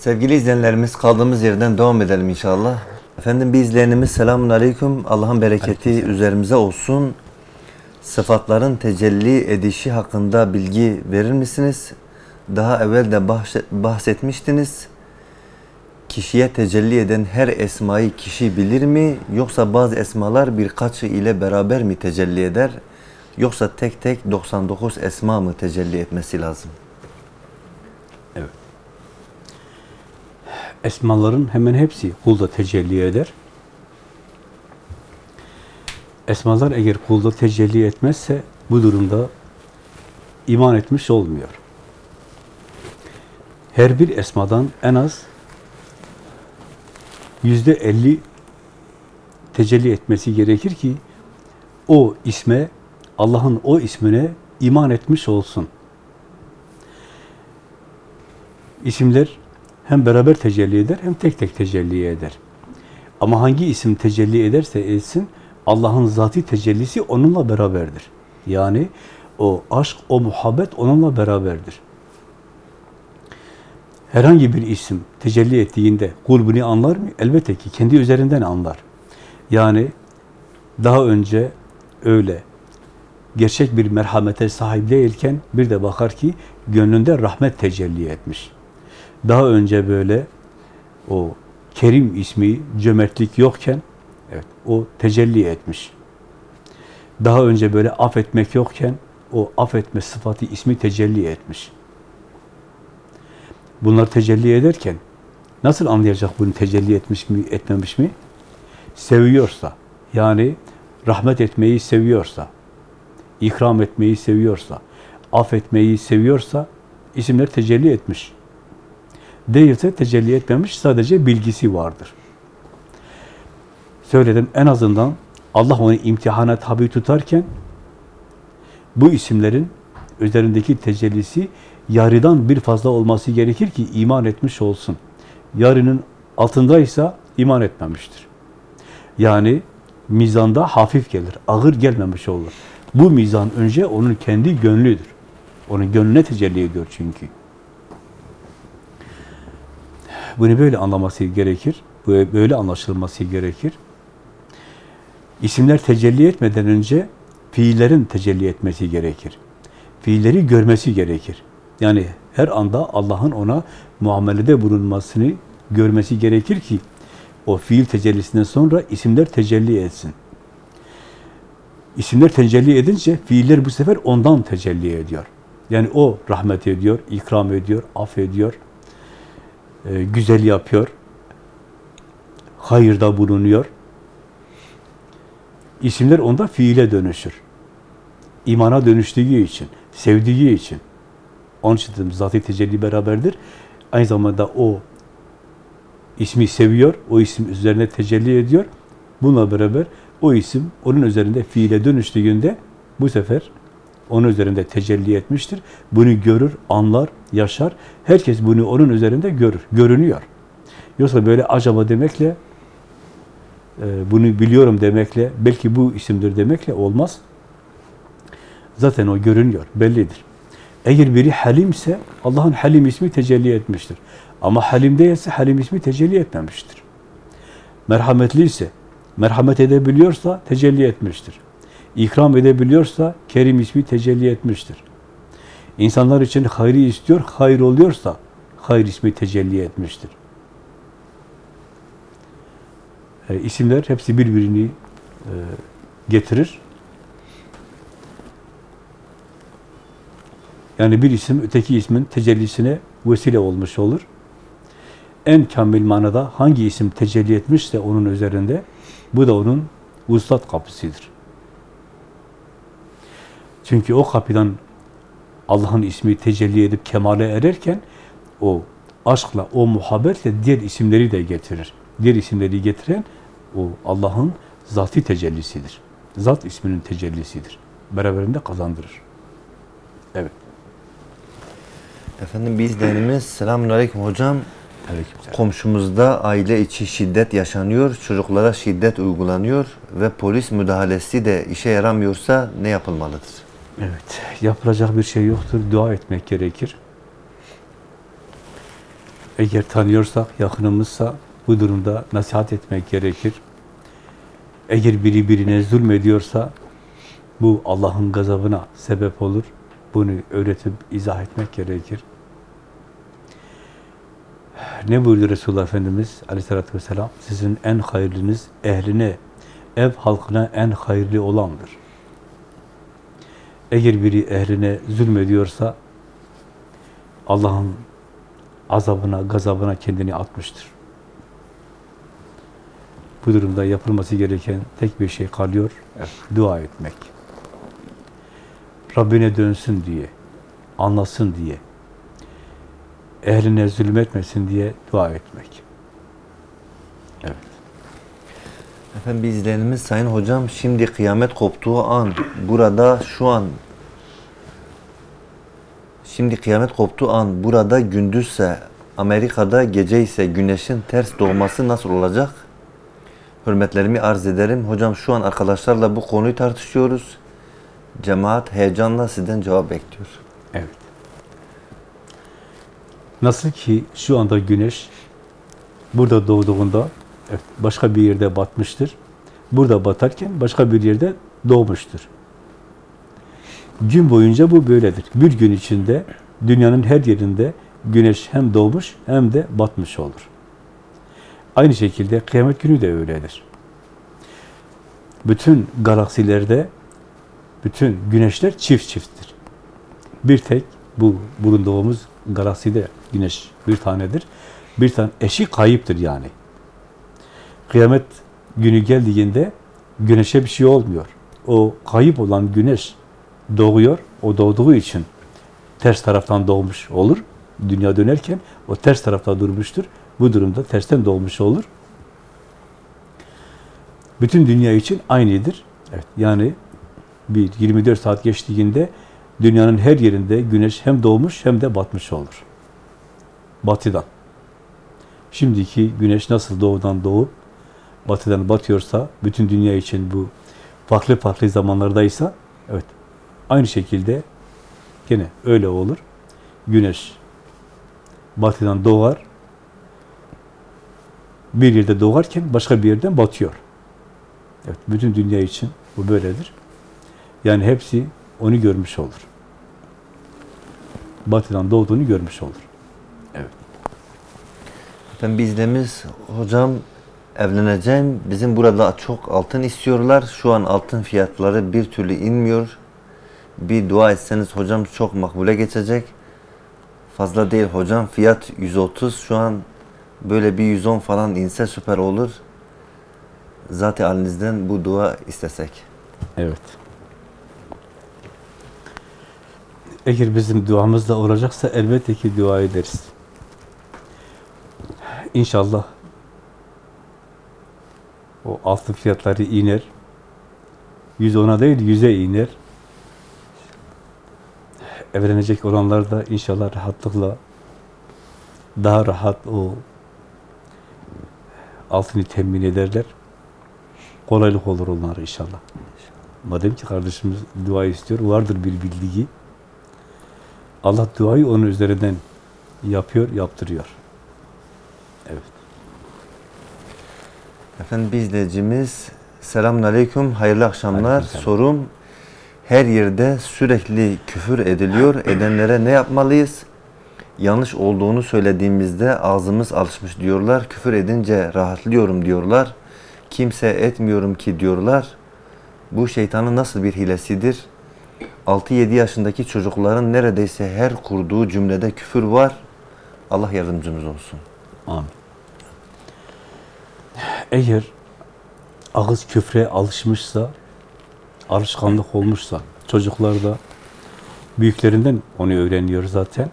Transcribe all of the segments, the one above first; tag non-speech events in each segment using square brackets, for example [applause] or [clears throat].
Sevgili izleyenlerimiz kaldığımız yerden devam edelim inşallah. Efendim bir izleyenimiz selamun aleyküm. Allah'ın bereketi üzerimize olsun. Sıfatların tecelli edişi hakkında bilgi verir misiniz? Daha evvel de bahse- bahsetmiştiniz. Kişiye tecelli eden her esmayı kişi bilir mi? Yoksa bazı esmalar birkaçı ile beraber mi tecelli eder? Yoksa tek tek 99 esma mı tecelli etmesi lazım? Esmaların hemen hepsi kulda tecelli eder. Esmalar eğer kulda tecelli etmezse bu durumda iman etmiş olmuyor. Her bir esmadan en az yüzde elli tecelli etmesi gerekir ki o isme, Allah'ın o ismine iman etmiş olsun. İsimler hem beraber tecelli eder hem tek tek tecelli eder. Ama hangi isim tecelli ederse etsin Allah'ın zati tecellisi onunla beraberdir. Yani o aşk, o muhabbet onunla beraberdir. Herhangi bir isim tecelli ettiğinde kul anlar mı? Elbette ki kendi üzerinden anlar. Yani daha önce öyle gerçek bir merhamete sahip değilken bir de bakar ki gönlünde rahmet tecelli etmiş. Daha önce böyle o Kerim ismi cömertlik yokken evet o tecelli etmiş. Daha önce böyle affetmek yokken o affetme sıfatı ismi tecelli etmiş. Bunlar tecelli ederken nasıl anlayacak bunu tecelli etmiş mi, etmemiş mi? Seviyorsa, yani rahmet etmeyi seviyorsa, ikram etmeyi seviyorsa, affetmeyi seviyorsa isimler tecelli etmiş. Değilse tecelli etmemiş, sadece bilgisi vardır. Söyledim, en azından Allah onu imtihana tabi tutarken bu isimlerin üzerindeki tecellisi yarıdan bir fazla olması gerekir ki iman etmiş olsun. Yarının altındaysa iman etmemiştir. Yani mizanda hafif gelir, ağır gelmemiş olur. Bu mizan önce onun kendi gönlüdür. Onun gönlüne tecelli ediyor çünkü. Bunu böyle anlaması gerekir. Böyle anlaşılması gerekir. İsimler tecelli etmeden önce fiillerin tecelli etmesi gerekir. Fiilleri görmesi gerekir. Yani her anda Allah'ın ona muamelede bulunmasını görmesi gerekir ki o fiil tecellisinden sonra isimler tecelli etsin. İsimler tecelli edince fiiller bu sefer ondan tecelli ediyor. Yani o rahmet ediyor, ikram ediyor, affediyor, e, güzel yapıyor, hayırda bulunuyor. İsimler onda fiile dönüşür. İmana dönüştüğü için, sevdiği için. Onun için dedim, zat-ı tecelli beraberdir. Aynı zamanda o ismi seviyor, o isim üzerine tecelli ediyor. Bununla beraber o isim onun üzerinde fiile dönüştüğünde bu sefer onun üzerinde tecelli etmiştir. Bunu görür, anlar, yaşar. Herkes bunu onun üzerinde görür, görünüyor. Yoksa böyle acaba demekle, e, bunu biliyorum demekle, belki bu isimdir demekle olmaz. Zaten o görünüyor, bellidir. Eğer biri halimse Allah'ın halim ismi tecelli etmiştir. Ama halim değilse halim ismi tecelli etmemiştir. Merhametli ise, merhamet edebiliyorsa tecelli etmiştir. İkram edebiliyorsa Kerim ismi tecelli etmiştir. İnsanlar için hayrı istiyor, hayır oluyorsa hayır ismi tecelli etmiştir. E, isimler hepsi birbirini e, getirir. Yani bir isim öteki ismin tecellisine vesile olmuş olur. En kamil manada hangi isim tecelli etmişse onun üzerinde bu da onun vuslat kapısıdır. Çünkü o kapıdan Allah'ın ismi tecelli edip kemale ererken o aşkla, o muhabbetle diğer isimleri de getirir. Diğer isimleri getiren o Allah'ın zati tecellisidir. Zat isminin tecellisidir. Beraberinde kazandırır. Evet. Efendim bir izleyenimiz selamun aleyküm hocam. Aleykümselam. Komşumuzda aile içi şiddet yaşanıyor, çocuklara şiddet uygulanıyor ve polis müdahalesi de işe yaramıyorsa ne yapılmalıdır? Evet, yapılacak bir şey yoktur. Dua etmek gerekir. Eğer tanıyorsak, yakınımızsa bu durumda nasihat etmek gerekir. Eğer biri birine zulmediyorsa bu Allah'ın gazabına sebep olur. Bunu öğretip izah etmek gerekir. Ne buyurdu Resulullah Efendimiz aleyhissalatü vesselam? Sizin en hayırlınız ehline, ev halkına en hayırlı olandır. Eğer biri ehline zulmediyorsa Allah'ın azabına, gazabına kendini atmıştır. Bu durumda yapılması gereken tek bir şey kalıyor, dua etmek. Rabbine dönsün diye, anlasın diye, ehline zulmetmesin diye dua etmek. Evet. Efendim bir izleyenimiz Sayın Hocam şimdi kıyamet koptuğu an burada şu an şimdi kıyamet koptuğu an burada gündüzse Amerika'da gece ise güneşin ters doğması nasıl olacak? Hürmetlerimi arz ederim. Hocam şu an arkadaşlarla bu konuyu tartışıyoruz. Cemaat heyecanla sizden cevap bekliyor. Evet. Nasıl ki şu anda güneş burada doğduğunda evet, başka bir yerde batmıştır. Burada batarken başka bir yerde doğmuştur. Gün boyunca bu böyledir. Bir gün içinde dünyanın her yerinde güneş hem doğmuş hem de batmış olur. Aynı şekilde kıyamet günü de öyledir. Bütün galaksilerde bütün güneşler çift çifttir. Bir tek bu bulunduğumuz galakside güneş bir tanedir. Bir tane eşi kayıptır yani. Kıyamet günü geldiğinde güneşe bir şey olmuyor. O kayıp olan güneş doğuyor. O doğduğu için ters taraftan doğmuş olur. Dünya dönerken o ters tarafta durmuştur. Bu durumda tersten doğmuş olur. Bütün dünya için aynıdır. Evet, yani bir 24 saat geçtiğinde dünyanın her yerinde güneş hem doğmuş hem de batmış olur. Batıdan. Şimdiki güneş nasıl doğudan doğup batıdan batıyorsa, bütün dünya için bu farklı farklı zamanlardaysa, evet, aynı şekilde gene öyle olur. Güneş batıdan doğar, bir yerde doğarken başka bir yerden batıyor. Evet, bütün dünya için bu böyledir. Yani hepsi onu görmüş olur. Batıdan doğduğunu görmüş olur. Evet. Efendim bir izlemiz hocam evleneceğim. Bizim burada çok altın istiyorlar. Şu an altın fiyatları bir türlü inmiyor. Bir dua etseniz hocam çok makbule geçecek. Fazla değil hocam. Fiyat 130 şu an böyle bir 110 falan inse süper olur. Zaten halinizden bu dua istesek. Evet. Eğer bizim duamız da olacaksa elbette ki dua ederiz. İnşallah o altın fiyatları iner. 110'a değil 100'e iner. Evlenecek olanlar da inşallah rahatlıkla daha rahat o altını temin ederler. Kolaylık olur onlara inşallah. Madem ki kardeşimiz dua istiyor, vardır bir bildiği. Allah duayı onun üzerinden yapıyor, yaptırıyor. Evet. Efendim bir izleyicimiz selamun aleyküm hayırlı akşamlar. Aleykümselam. Sorum her yerde sürekli küfür ediliyor. Edenlere ne yapmalıyız? Yanlış olduğunu söylediğimizde ağzımız alışmış diyorlar. Küfür edince rahatlıyorum diyorlar. Kimse etmiyorum ki diyorlar. Bu şeytanın nasıl bir hilesidir? 6-7 yaşındaki çocukların neredeyse her kurduğu cümlede küfür var. Allah yardımcımız olsun. Amin. Eğer ağız küfre alışmışsa, alışkanlık olmuşsa, çocuklar da büyüklerinden onu öğreniyor zaten.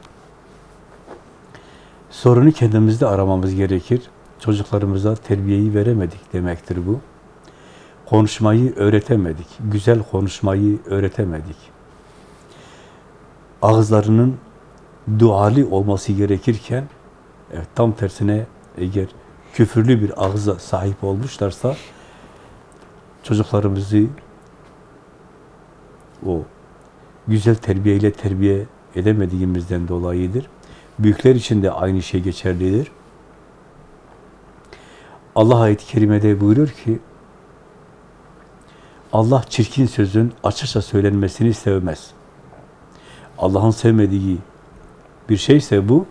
Sorunu kendimizde aramamız gerekir. Çocuklarımıza terbiyeyi veremedik demektir bu. Konuşmayı öğretemedik. Güzel konuşmayı öğretemedik. Ağızlarının duali olması gerekirken evet, tam tersine eğer küfürlü bir ağza sahip olmuşlarsa çocuklarımızı o güzel terbiyeyle terbiye edemediğimizden dolayıdır. Büyükler için de aynı şey geçerlidir. Allah ayet-i kerimede buyuruyor ki Allah çirkin sözün açıkça söylenmesini sevmez. Allah'ın sevmediği bir şeyse bu,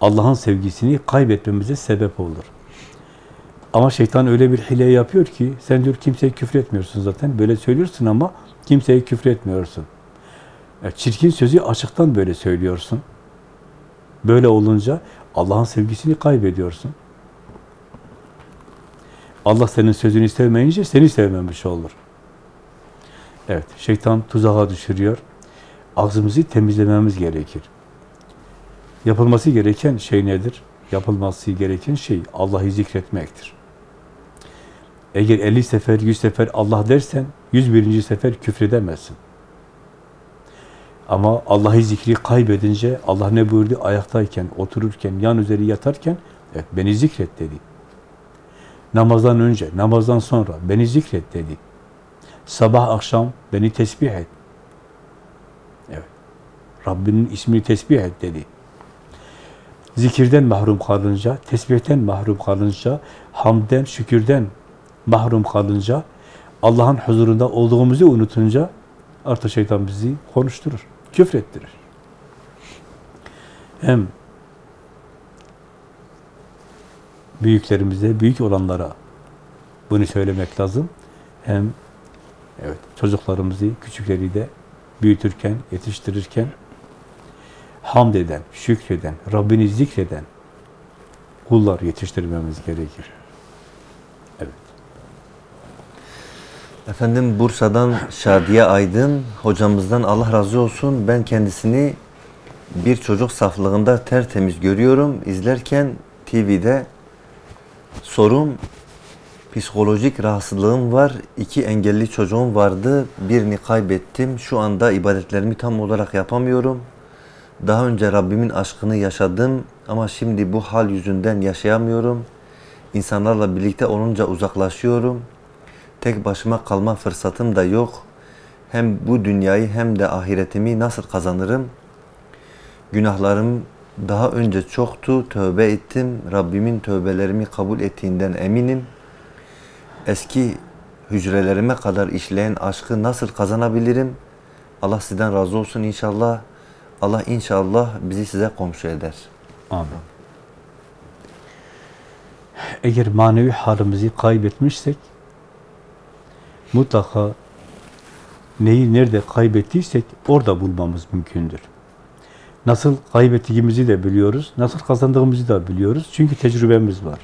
Allah'ın sevgisini kaybetmemize sebep olur. Ama şeytan öyle bir hile yapıyor ki, sen diyor kimseye küfür etmiyorsun zaten, böyle söylüyorsun ama kimseye küfür etmiyorsun. Evet, çirkin sözü açıktan böyle söylüyorsun. Böyle olunca Allah'ın sevgisini kaybediyorsun. Allah senin sözünü sevmeyince seni sevmemiş olur. Evet, şeytan tuzağa düşürüyor. Ağzımızı temizlememiz gerekir. Yapılması gereken şey nedir? Yapılması gereken şey Allah'ı zikretmektir. Eğer 50 sefer, 100 sefer Allah dersen, 101. sefer küfredemezsin. Ama Allah'ı zikri kaybedince, Allah ne buyurdu? Ayaktayken, otururken, yan üzeri yatarken, evet beni zikret dedi. Namazdan önce, namazdan sonra beni zikret dedi. Sabah akşam beni tesbih et. Evet. Rabbinin ismini tesbih et dedi. Zikirden mahrum kalınca, tesbihten mahrum kalınca, hamden, şükürden mahrum kalınca, Allah'ın huzurunda olduğumuzu unutunca artık şeytan bizi konuşturur, küfrettirir. Hem büyüklerimize, büyük olanlara bunu söylemek lazım. Hem evet çocuklarımızı, küçükleri de büyütürken, yetiştirirken hamd eden, şükreden, Rabbini zikreden kullar yetiştirmemiz gerekir. Evet. Efendim Bursa'dan Şadiye Aydın hocamızdan Allah razı olsun. Ben kendisini bir çocuk saflığında tertemiz görüyorum. İzlerken TV'de sorum psikolojik rahatsızlığım var. İki engelli çocuğum vardı. Birini kaybettim. Şu anda ibadetlerimi tam olarak yapamıyorum. Daha önce Rabbimin aşkını yaşadım ama şimdi bu hal yüzünden yaşayamıyorum. İnsanlarla birlikte olunca uzaklaşıyorum. Tek başıma kalma fırsatım da yok. Hem bu dünyayı hem de ahiretimi nasıl kazanırım? Günahlarım daha önce çoktu, tövbe ettim. Rabbimin tövbelerimi kabul ettiğinden eminim. Eski hücrelerime kadar işleyen aşkı nasıl kazanabilirim? Allah sizden razı olsun inşallah. Allah inşallah bizi size komşu eder. Amin. Eğer manevi halimizi kaybetmişsek mutlaka neyi nerede kaybettiysek orada bulmamız mümkündür. Nasıl kaybettiğimizi de biliyoruz, nasıl kazandığımızı da biliyoruz. Çünkü tecrübemiz var.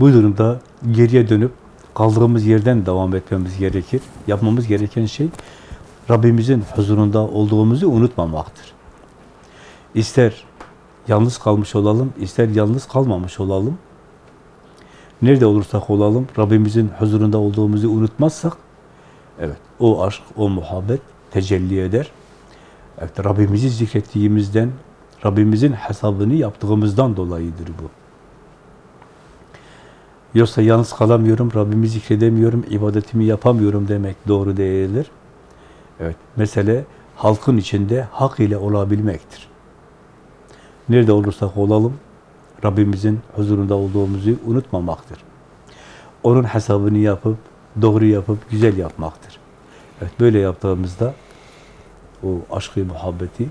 Bu durumda geriye dönüp kaldığımız yerden devam etmemiz gerekir. Yapmamız gereken şey Rabbimizin huzurunda olduğumuzu unutmamaktır. İster yalnız kalmış olalım, ister yalnız kalmamış olalım. Nerede olursak olalım, Rabbimizin huzurunda olduğumuzu unutmazsak, evet, o aşk, o muhabbet tecelli eder. Evet, Rabbimizi zikrettiğimizden, Rabbimizin hesabını yaptığımızdan dolayıdır bu. Yoksa yalnız kalamıyorum, Rabbimi zikredemiyorum, ibadetimi yapamıyorum demek doğru değildir. Evet, mesele halkın içinde hak ile olabilmektir. Nerede olursak olalım, Rabbimizin huzurunda olduğumuzu unutmamaktır. Onun hesabını yapıp, doğru yapıp, güzel yapmaktır. Evet, böyle yaptığımızda o aşkı, muhabbeti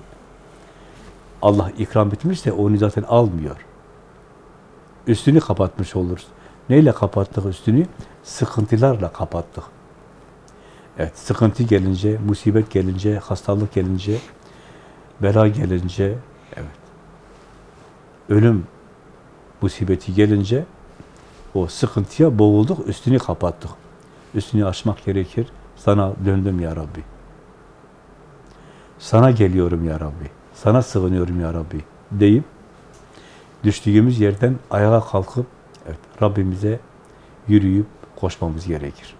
Allah ikram etmişse onu zaten almıyor. Üstünü kapatmış oluruz. Neyle kapattık üstünü? Sıkıntılarla kapattık. Evet, sıkıntı gelince, musibet gelince, hastalık gelince, bela gelince, evet, ölüm musibeti gelince o sıkıntıya boğulduk, üstünü kapattık. Üstünü açmak gerekir. Sana döndüm ya Rabbi. Sana geliyorum ya Rabbi. Sana sığınıyorum ya Rabbi deyip düştüğümüz yerden ayağa kalkıp evet, Rabbimize yürüyüp koşmamız gerekir.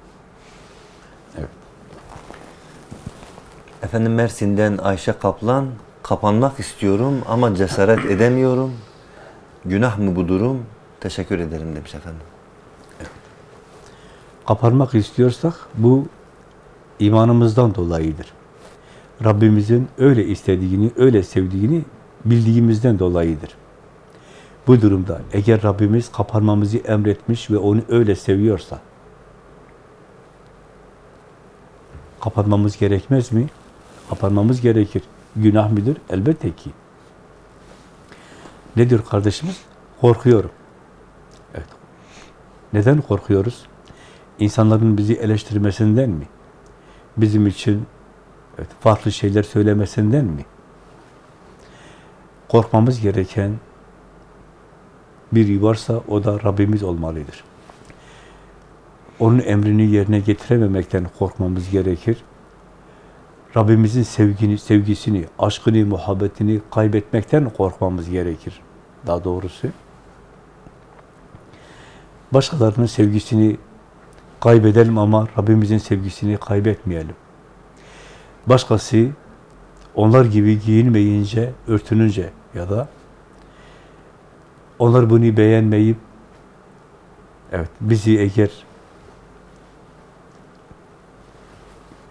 Efendim Mersin'den Ayşe Kaplan, kapanmak istiyorum ama cesaret edemiyorum. Günah mı bu durum? Teşekkür ederim demiş efendim. Kapanmak istiyorsak bu imanımızdan dolayıdır. Rabbimizin öyle istediğini, öyle sevdiğini bildiğimizden dolayıdır. Bu durumda eğer Rabbimiz kapanmamızı emretmiş ve onu öyle seviyorsa kapanmamız gerekmez mi? Kapanmamız gerekir. Günah mıdır? Elbette ki. Ne diyor kardeşimiz? Korkuyorum. Evet. Neden korkuyoruz? İnsanların bizi eleştirmesinden mi? Bizim için evet, farklı şeyler söylemesinden mi? Korkmamız gereken biri varsa o da Rabbimiz olmalıdır. Onun emrini yerine getirememekten korkmamız gerekir. Rabbimizin sevgini, sevgisini, aşkını, muhabbetini kaybetmekten korkmamız gerekir. Daha doğrusu. Başkalarının sevgisini kaybedelim ama Rabbimizin sevgisini kaybetmeyelim. Başkası onlar gibi giyinmeyince, örtününce ya da onlar bunu beğenmeyip evet bizi eğer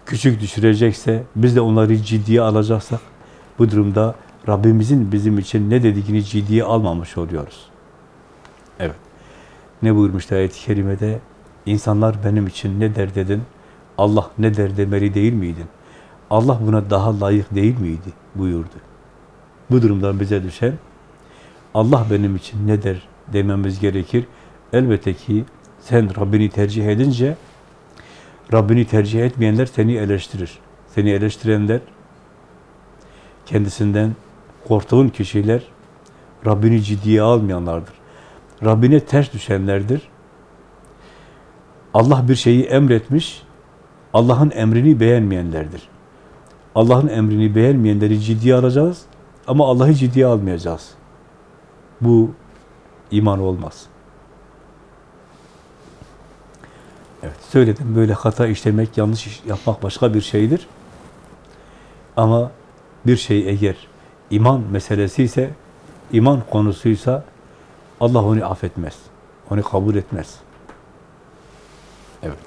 küçük düşürecekse, biz de onları ciddiye alacaksak, bu durumda Rabbimizin bizim için ne dediğini ciddiye almamış oluyoruz. Evet. Ne buyurmuştu ayet-i kerimede? İnsanlar benim için ne der dedin? Allah ne der demeli değil miydin? Allah buna daha layık değil miydi? buyurdu. Bu durumdan bize düşen, Allah benim için ne der dememiz gerekir. Elbette ki sen Rabbini tercih edince, Rabbini tercih etmeyenler seni eleştirir. Seni eleştirenler, kendisinden korktuğun kişiler, Rabbini ciddiye almayanlardır. Rabbine ters düşenlerdir. Allah bir şeyi emretmiş, Allah'ın emrini beğenmeyenlerdir. Allah'ın emrini beğenmeyenleri ciddiye alacağız ama Allah'ı ciddiye almayacağız. Bu iman olmaz. Evet, söyledim. Böyle hata işlemek, yanlış iş yapmak başka bir şeydir. Ama bir şey eğer iman meselesi ise, iman konusuysa Allah onu affetmez. Onu kabul etmez. Evet.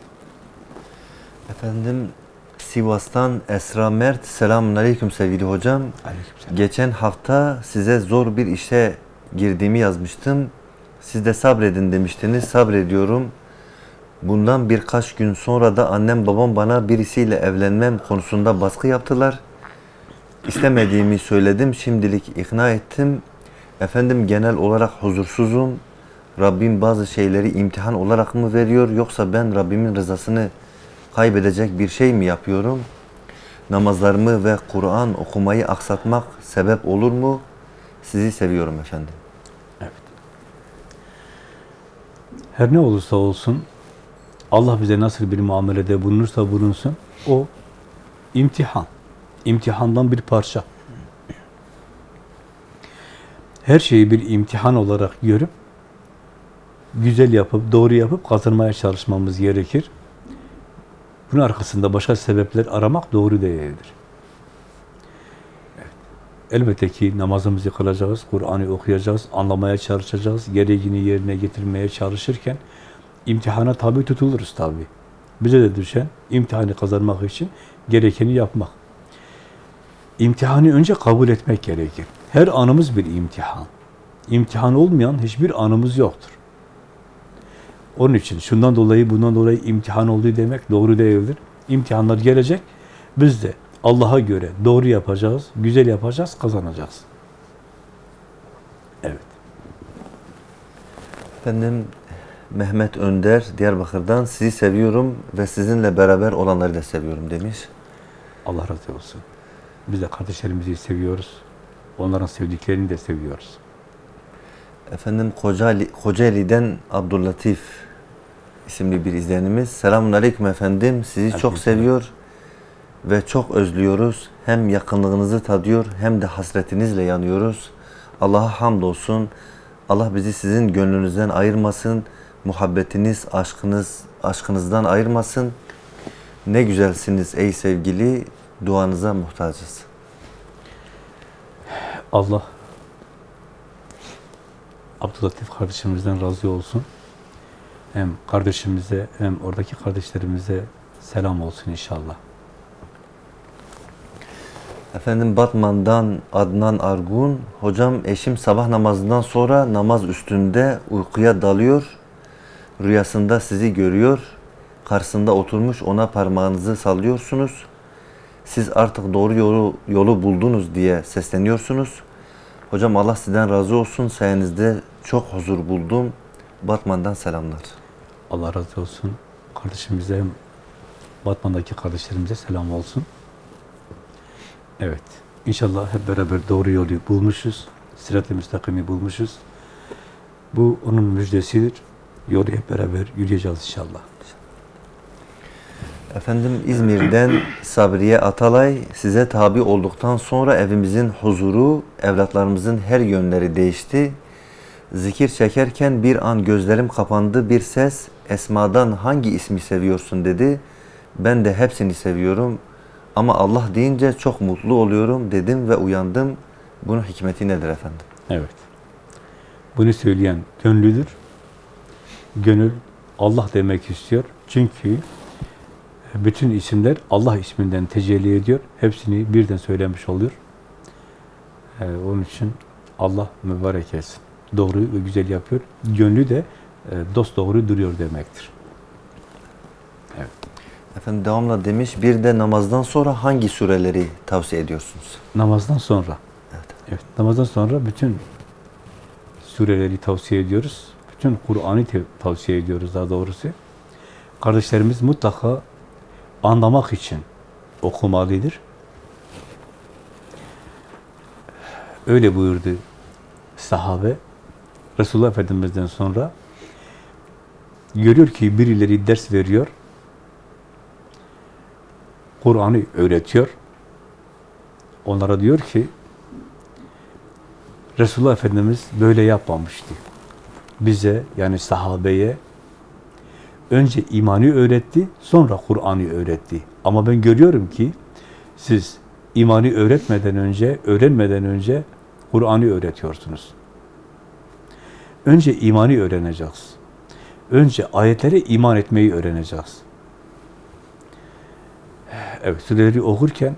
Efendim Sivas'tan Esra Mert. Selamun Aleyküm sevgili hocam. Aleykümselam. Geçen hafta size zor bir işe girdiğimi yazmıştım. Siz de sabredin demiştiniz. Sabrediyorum. Bundan birkaç gün sonra da annem babam bana birisiyle evlenmem konusunda baskı yaptılar. İstemediğimi söyledim. Şimdilik ikna ettim. Efendim genel olarak huzursuzum. Rabbim bazı şeyleri imtihan olarak mı veriyor yoksa ben Rabbimin rızasını kaybedecek bir şey mi yapıyorum? Namazlarımı ve Kur'an okumayı aksatmak sebep olur mu? Sizi seviyorum efendim. Evet. Her ne olursa olsun, Allah bize nasıl bir muamelede bulunursa bulunsun, o imtihan. İmtihandan bir parça. Her şeyi bir imtihan olarak görüp, güzel yapıp, doğru yapıp kazanmaya çalışmamız gerekir. Bunun arkasında başka sebepler aramak doğru değildir. Elbette ki namazımızı kılacağız, Kur'an'ı okuyacağız, anlamaya çalışacağız, gereğini yerine getirmeye çalışırken imtihana tabi tutuluruz tabi. Bize de düşen imtihanı kazanmak için gerekeni yapmak. İmtihanı önce kabul etmek gerekir. Her anımız bir imtihan. İmtihan olmayan hiçbir anımız yoktur. Onun için şundan dolayı, bundan dolayı imtihan olduğu demek doğru değildir. İmtihanlar gelecek, biz de Allah'a göre doğru yapacağız, güzel yapacağız, kazanacağız. Evet. Efendim Mehmet Önder Diyarbakır'dan sizi seviyorum ve sizinle beraber olanları da seviyorum demiş. Allah razı olsun. Biz de kardeşlerimizi seviyoruz. Onların sevdiklerini de seviyoruz. Efendim Kocaeli, Kocaeli'den Abdüllatif isimli bir izleyenimiz. Selamun Aleyküm efendim. Sizi çok seviyor ve çok özlüyoruz. Hem yakınlığınızı tadıyor hem de hasretinizle yanıyoruz. Allah'a hamdolsun. Allah bizi sizin gönlünüzden ayırmasın. Muhabbetiniz, aşkınız, aşkınızdan ayırmasın. Ne güzelsiniz ey sevgili. Duanıza muhtacız. Allah Abdülatif kardeşimizden razı olsun. Hem kardeşimize hem oradaki kardeşlerimize selam olsun inşallah. Efendim Batman'dan Adnan Argun. Hocam eşim sabah namazından sonra namaz üstünde uykuya dalıyor. Rüyasında sizi görüyor. Karşısında oturmuş ona parmağınızı sallıyorsunuz. Siz artık doğru yolu, yolu buldunuz diye sesleniyorsunuz. Hocam Allah sizden razı olsun. Sayenizde çok huzur buldum. Batman'dan selamlar. Allah razı olsun. Kardeşimize, Batman'daki kardeşlerimize selam olsun. Evet. İnşallah hep beraber doğru yolu bulmuşuz. Sirat-ı müstakimi bulmuşuz. Bu onun müjdesidir. Yolu hep beraber yürüyeceğiz inşallah. Efendim İzmir'den Sabriye Atalay size tabi olduktan sonra evimizin huzuru, evlatlarımızın her yönleri değişti. Zikir çekerken bir an gözlerim kapandı bir ses Esma'dan hangi ismi seviyorsun dedi. Ben de hepsini seviyorum ama Allah deyince çok mutlu oluyorum dedim ve uyandım. Bunun hikmeti nedir efendim? Evet. Bunu söyleyen gönlüdür. Gönül Allah demek istiyor. Çünkü bütün isimler Allah isminden tecelli ediyor. Hepsini birden söylemiş oluyor. Ee, onun için Allah mübarek etsin. Doğru ve güzel yapıyor. Gönlü de e, dost doğru duruyor demektir. Efendim devamla demiş bir de namazdan sonra hangi sureleri tavsiye ediyorsunuz? Namazdan sonra. Evet. Evet, namazdan sonra bütün sureleri tavsiye ediyoruz. Bütün Kur'an'ı tavsiye ediyoruz daha doğrusu. Kardeşlerimiz mutlaka anlamak için okumalıdır. Öyle buyurdu sahabe. Resulullah Efendimiz'den sonra görüyor ki birileri ders veriyor. Kur'an'ı öğretiyor. Onlara diyor ki Resulullah Efendimiz böyle yapmamıştı. Bize yani sahabeye önce imanı öğretti, sonra Kur'an'ı öğretti. Ama ben görüyorum ki siz imanı öğretmeden önce, öğrenmeden önce Kur'an'ı öğretiyorsunuz. Önce imanı öğreneceğiz. Önce ayetlere iman etmeyi öğreneceğiz. Evet, sureleri okurken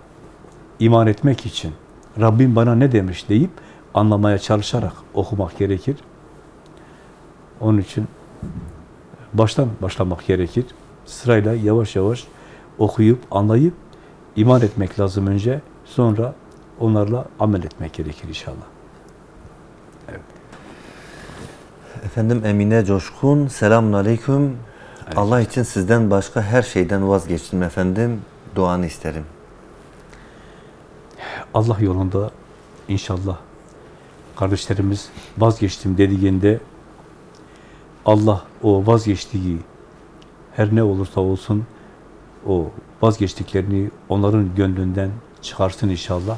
iman etmek için Rabbim bana ne demiş deyip anlamaya çalışarak okumak gerekir. Onun için baştan başlamak gerekir. Sırayla yavaş yavaş okuyup, anlayıp iman etmek lazım önce. Sonra onlarla amel etmek gerekir inşallah. Efendim Emine Coşkun, selamun aleyküm. Allah için sizden başka her şeyden vazgeçtim efendim. Duanı isterim. Allah yolunda inşallah kardeşlerimiz vazgeçtim dediğinde Allah o vazgeçtiği her ne olursa olsun o vazgeçtiklerini onların gönlünden çıkarsın inşallah.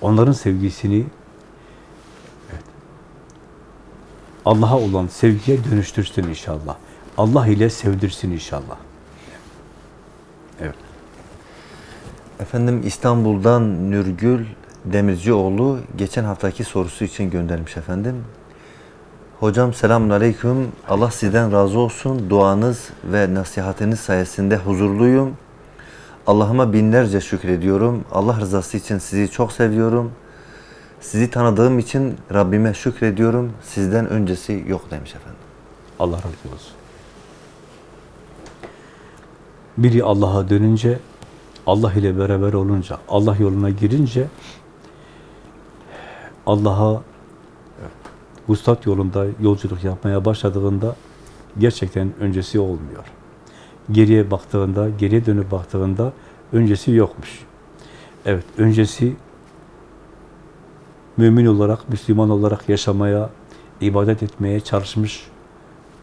Onların sevgisini evet, Allah'a olan sevgiye dönüştürsün inşallah. Allah ile sevdirsin inşallah. Evet. Efendim İstanbul'dan Nürgül Demircioğlu geçen haftaki sorusu için göndermiş efendim. Hocam selamun aleyküm. Allah sizden razı olsun. Duanız ve nasihatiniz sayesinde huzurluyum. Allah'ıma binlerce şükrediyorum. Allah rızası için sizi çok seviyorum. Sizi tanıdığım için Rabbime şükrediyorum. Sizden öncesi yok demiş efendim. Allah razı olsun. Biri Allah'a dönünce, Allah ile beraber olunca, Allah yoluna girince, Allah'a vuslat yolunda yolculuk yapmaya başladığında gerçekten öncesi olmuyor. Geriye baktığında, geriye dönüp baktığında öncesi yokmuş. Evet, öncesi mümin olarak, Müslüman olarak yaşamaya, ibadet etmeye çalışmış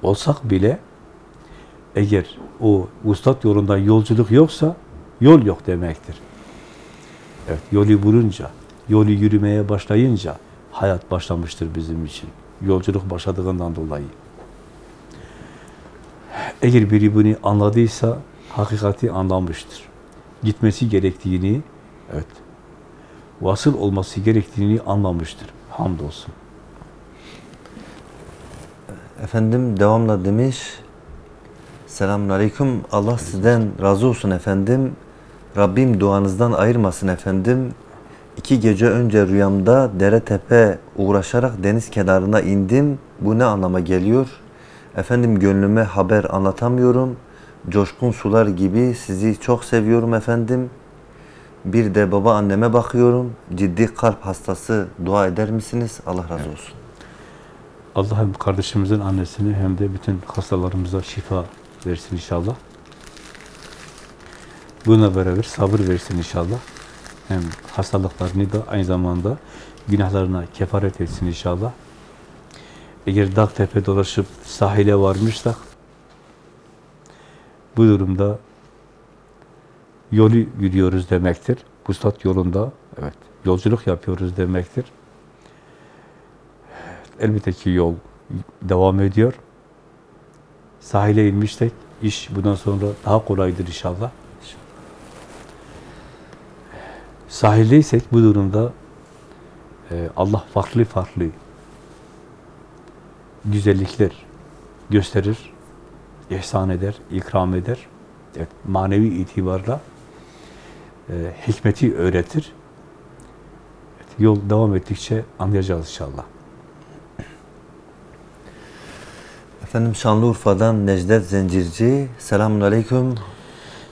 olsak bile eğer o vuslat yolunda yolculuk yoksa yol yok demektir. Evet, yolu bulunca, yolu yürümeye başlayınca hayat başlamıştır bizim için. Yolculuk başladığından dolayı. Eğer biri bunu anladıysa hakikati anlamıştır. Gitmesi gerektiğini, evet, vasıl olması gerektiğini anlamıştır. Hamdolsun. Efendim devamla demiş. Selamun aleyküm. Allah sizden razı olsun efendim. Rabbim duanızdan ayırmasın efendim. İki gece önce rüyamda dere tepe uğraşarak deniz kenarına indim. Bu ne anlama geliyor? Efendim gönlüme haber anlatamıyorum. Coşkun sular gibi sizi çok seviyorum efendim. Bir de baba anneme bakıyorum. Ciddi kalp hastası dua eder misiniz? Allah razı olsun. Allah hem kardeşimizin annesini hem de bütün hastalarımıza şifa versin inşallah. Bununla beraber sabır versin inşallah. Hem hastalıklarını da aynı zamanda günahlarına kefaret etsin inşallah. Eğer dağ tepe dolaşıp sahile varmışsak bu durumda yolu yürüyoruz demektir. Pusat yolunda evet yolculuk yapıyoruz demektir. Elbette ki yol devam ediyor. Sahile inmiştik. İş bundan sonra daha kolaydır inşallah. Sahildeysek bu durumda e, Allah farklı farklı güzellikler gösterir, ihsan eder, ikram eder. Evet, manevi itibarla e, hikmeti öğretir. Evet, yol devam ettikçe anlayacağız inşallah. Efendim Şanlıurfa'dan Necdet Zencirci. Selamun Aleyküm.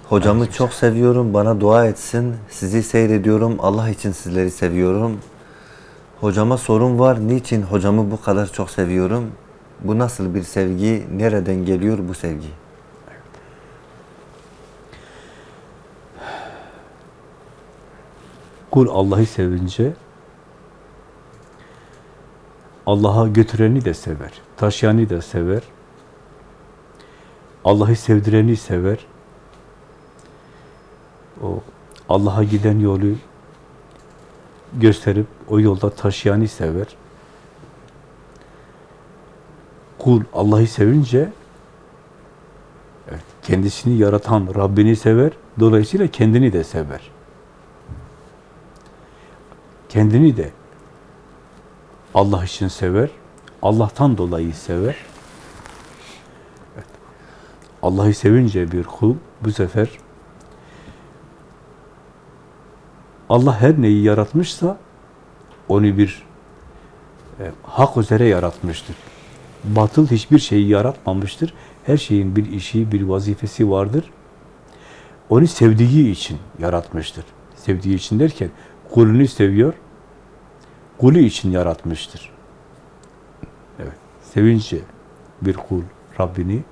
Hocamı çok seviyorum. Bana dua etsin. Sizi seyrediyorum. Allah için sizleri seviyorum. Hocama sorun var. Niçin hocamı bu kadar çok seviyorum? Bu nasıl bir sevgi? Nereden geliyor bu sevgi? Kul Allah'ı sevince Allah'a götüreni de sever, taşıyanı da sever. Allah'ı sevdireni sever. O Allah'a giden yolu gösterip o yolda taşıyanı sever. Kul Allah'ı sevince evet, kendisini yaratan Rabbini sever. Dolayısıyla kendini de sever kendini de Allah için sever, Allah'tan dolayı sever. Evet. Allah'ı sevince bir kul bu sefer Allah her neyi yaratmışsa onu bir e, hak üzere yaratmıştır. Batıl hiçbir şeyi yaratmamıştır. Her şeyin bir işi, bir vazifesi vardır. Onu sevdiği için yaratmıştır. Sevdiği için derken kulünü seviyor, kulü için yaratmıştır. Evet, sevince bir kul Rabbini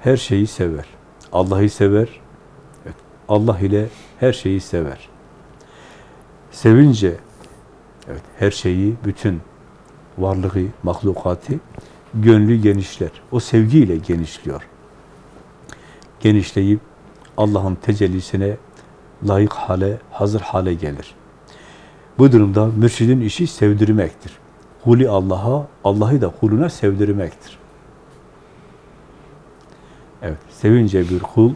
her şeyi sever. Allah'ı sever, Allah ile her şeyi sever. Sevince evet, her şeyi, bütün varlığı, mahlukatı gönlü genişler. O sevgiyle genişliyor. Genişleyip Allah'ın tecellisine layık hale, hazır hale gelir. Bu durumda mürşidin işi sevdirmektir. Kulü Allah'a, Allah'ı da kuluna sevdirmektir. Evet, sevince bir kul,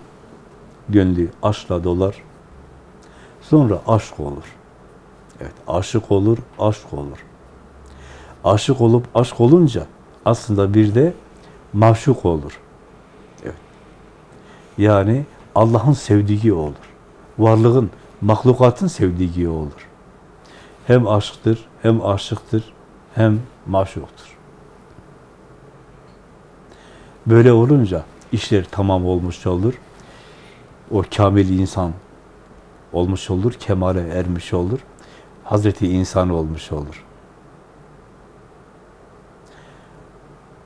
gönlü aşkla dolar, sonra aşk olur. Evet, aşık olur, aşk olur. Aşık olup aşk olunca aslında bir de maşuk olur. Evet. Yani Allah'ın sevdiği olur varlığın, mahlukatın sevdiği olur. Hem aşktır, hem aşıktır, hem maşuktur. Böyle olunca işler tamam olmuş olur. O kamil insan olmuş olur, kemale ermiş olur. Hazreti insan olmuş olur.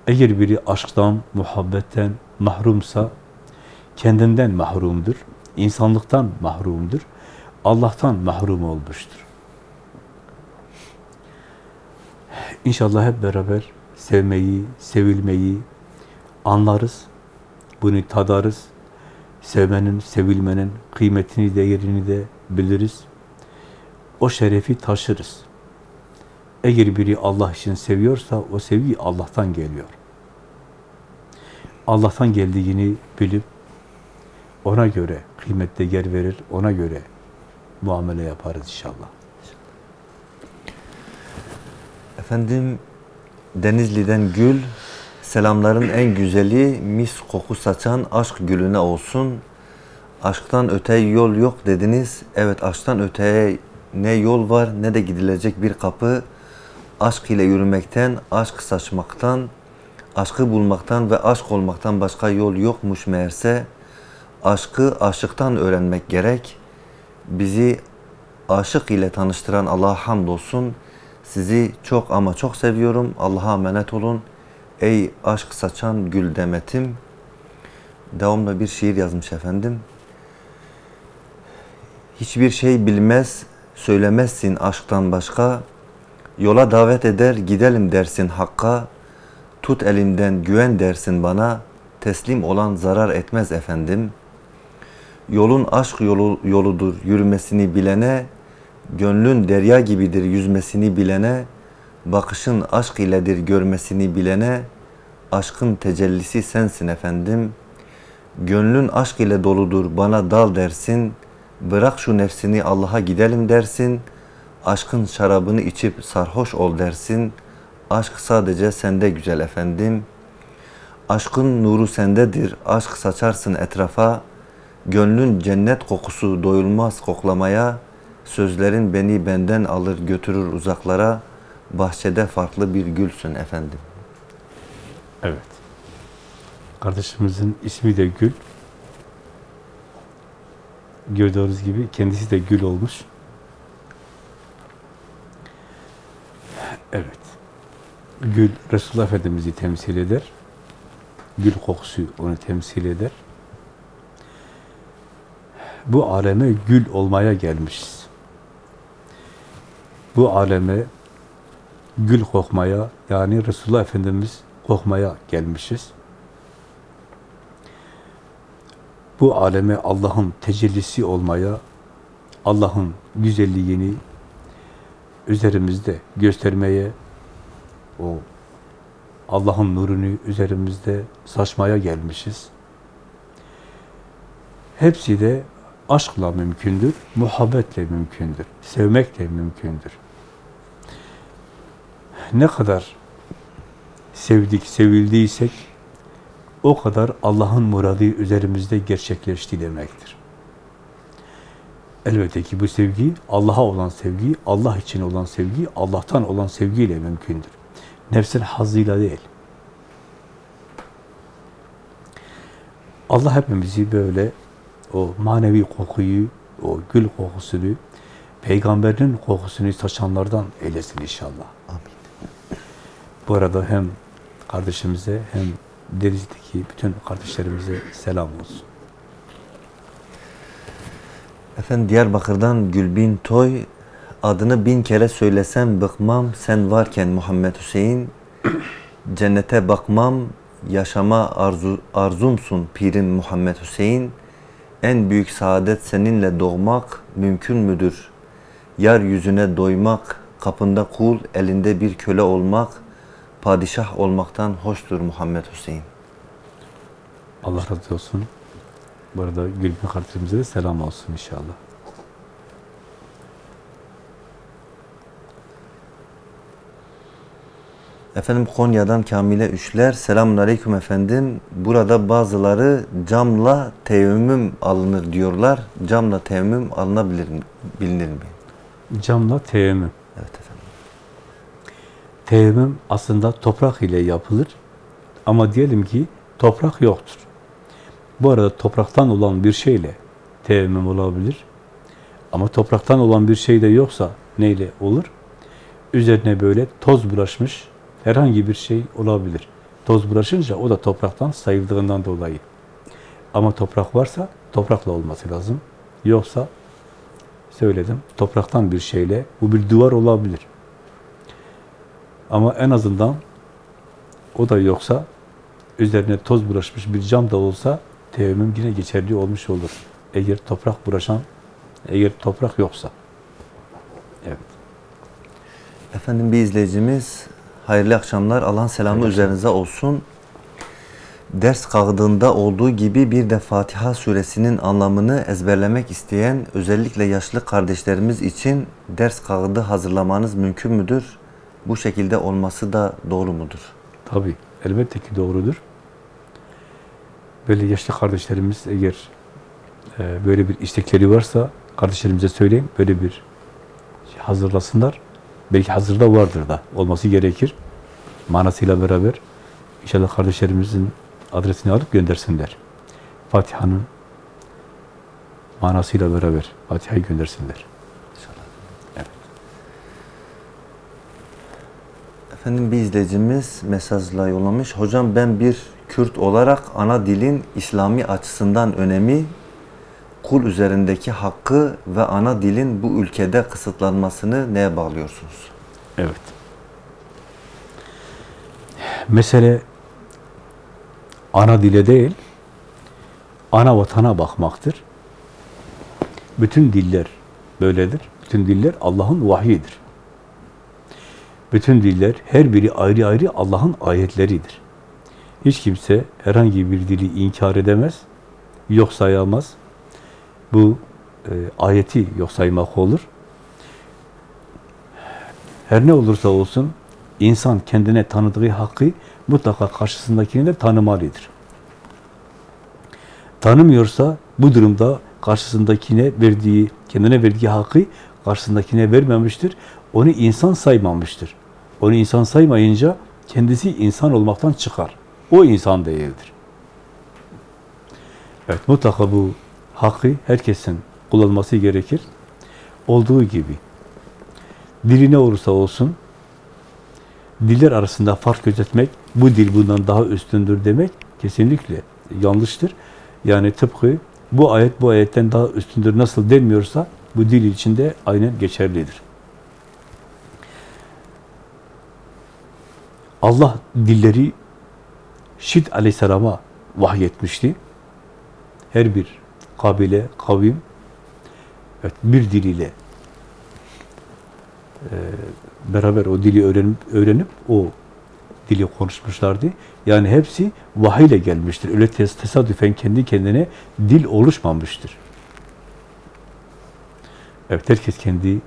Eğer biri aşktan, muhabbetten mahrumsa kendinden mahrumdur insanlıktan mahrumdur. Allah'tan mahrum olmuştur. İnşallah hep beraber sevmeyi, sevilmeyi anlarız. Bunu tadarız. Sevmenin, sevilmenin kıymetini, değerini de biliriz. O şerefi taşırız. Eğer biri Allah için seviyorsa o sevgi Allah'tan geliyor. Allah'tan geldiğini bilip ona göre kıymette yer verir, ona göre muamele yaparız inşallah. Efendim Denizli'den Gül, selamların en güzeli mis koku saçan aşk gülüne olsun. Aşktan öte yol yok dediniz. Evet aşktan öteye ne yol var ne de gidilecek bir kapı. Aşk ile yürümekten, aşk saçmaktan, aşkı bulmaktan ve aşk olmaktan başka yol yokmuş meğerse. Aşkı aşıktan öğrenmek gerek. Bizi aşık ile tanıştıran Allah'a hamdolsun. Sizi çok ama çok seviyorum. Allah'a emanet olun. Ey aşk saçan gül demetim. Devamlı bir şiir yazmış efendim. Hiçbir şey bilmez, söylemezsin aşktan başka. Yola davet eder, gidelim dersin hakka. Tut elimden güven dersin bana. Teslim olan zarar etmez efendim. Yolun aşk yolu, yoludur yürümesini bilene. Gönlün derya gibidir yüzmesini bilene. Bakışın aşk iledir görmesini bilene. Aşkın tecellisi sensin efendim. Gönlün aşk ile doludur bana dal dersin. Bırak şu nefsini Allah'a gidelim dersin. Aşkın şarabını içip sarhoş ol dersin. Aşk sadece sende güzel efendim. Aşkın nuru sendedir. Aşk saçarsın etrafa. Gönlün cennet kokusu doyulmaz koklamaya. Sözlerin beni benden alır götürür uzaklara. Bahçede farklı bir gülsün efendim. Evet. Kardeşimizin ismi de Gül. Gördüğünüz gibi kendisi de Gül olmuş. Evet. Gül Resulullah Efendimiz'i temsil eder. Gül kokusu onu temsil eder. Bu aleme gül olmaya gelmişiz. Bu aleme gül kokmaya yani Resulullah Efendimiz kokmaya gelmişiz. Bu aleme Allah'ın tecellisi olmaya, Allah'ın güzelliğini üzerimizde göstermeye, o Allah'ın nurunu üzerimizde saçmaya gelmişiz. Hepsi de aşkla mümkündür, muhabbetle mümkündür, sevmekle mümkündür. Ne kadar sevdik, sevildiysek o kadar Allah'ın muradı üzerimizde gerçekleşti demektir. Elbette ki bu sevgi, Allah'a olan sevgi, Allah için olan sevgi, Allah'tan olan sevgiyle mümkündür. Nefsin hazzıyla değil. Allah hepimizi böyle o manevi kokuyu, o gül kokusunu, peygamberin kokusunu saçanlardan eylesin inşallah. Amin. Bu arada hem kardeşimize hem Denizli'deki bütün kardeşlerimize selam olsun. Efendim Diyarbakır'dan Gülbin Toy adını bin kere söylesem bıkmam sen varken Muhammed Hüseyin [clears throat] cennete bakmam yaşama arzu, arzumsun pirim Muhammed Hüseyin en büyük saadet seninle doğmak mümkün müdür? Yar yüzüne doymak, kapında kul, elinde bir köle olmak, padişah olmaktan hoştur Muhammed Hüseyin. Allah razı olsun. Bu arada Gülbin kardeşimize de selam olsun inşallah. Efendim Konya'dan Kamile Üçler. Selamun Aleyküm efendim. Burada bazıları camla teyemmüm alınır diyorlar. Camla teyemmüm alınabilir mi? Bilinir mi? Camla teyemmüm. Teyemmüm aslında toprak ile yapılır. Ama diyelim ki toprak yoktur. Bu arada topraktan olan bir şeyle teyemmüm olabilir. Ama topraktan olan bir şey de yoksa neyle olur? Üzerine böyle toz bulaşmış herhangi bir şey olabilir. Toz bulaşınca o da topraktan sayıldığından dolayı. Ama toprak varsa toprakla olması lazım. Yoksa söyledim topraktan bir şeyle bu bir duvar olabilir. Ama en azından o da yoksa üzerine toz bulaşmış bir cam da olsa teyemmüm yine geçerli olmuş olur. Eğer toprak bulaşan, eğer toprak yoksa. Evet. Efendim bir izleyicimiz hayırlı akşamlar. Allah'ın selamı Hayırlı üzerinize olsun. Ders kağıdında olduğu gibi bir de Fatiha suresinin anlamını ezberlemek isteyen özellikle yaşlı kardeşlerimiz için ders kağıdı hazırlamanız mümkün müdür? Bu şekilde olması da doğru mudur? Tabii, elbette ki doğrudur. Böyle yaşlı kardeşlerimiz eğer e, böyle bir istekleri varsa kardeşlerimize söyleyin. Böyle bir hazırlasınlar. Belki hazırda vardır da. Olması gerekir. Manasıyla beraber. İnşallah kardeşlerimizin adresini alıp göndersinler. Fatiha'nın manasıyla beraber Fatiha'yı göndersinler. Efendim bir izleyicimiz mesajla yollamış. Hocam ben bir Kürt olarak ana dilin İslami açısından önemi, kul üzerindeki hakkı ve ana dilin bu ülkede kısıtlanmasını neye bağlıyorsunuz? Evet. Mesele ana dile değil, ana vatana bakmaktır. Bütün diller böyledir. Bütün diller Allah'ın vahyidir. Bütün diller her biri ayrı ayrı Allah'ın ayetleridir. Hiç kimse herhangi bir dili inkar edemez, yok sayamaz. Bu e, ayeti yok saymak olur. Her ne olursa olsun insan kendine tanıdığı hakkı mutlaka karşısındakini de tanımalıdır. Tanımıyorsa bu durumda karşısındakine verdiği, kendine verdiği hakkı karşısındakine vermemiştir. Onu insan saymamıştır. Onu insan saymayınca kendisi insan olmaktan çıkar. O insan değildir. Evet, mutlaka bu hakkı herkesin kullanması gerekir. Olduğu gibi dili ne olursa olsun diller arasında fark gözetmek, bu dil bundan daha üstündür demek kesinlikle yanlıştır. Yani tıpkı bu ayet bu ayetten daha üstündür nasıl denmiyorsa bu dil içinde aynen geçerlidir. Allah dilleri Şit aleyhisselama vahyetmişti. Her bir kabile, kavim evet, bir diliyle e, beraber o dili öğrenip, öğrenip o dili konuşmuşlardı. Yani hepsi vahiy ile gelmiştir. Öyle tes tesadüfen kendi kendine dil oluşmamıştır. Evet, herkes kendi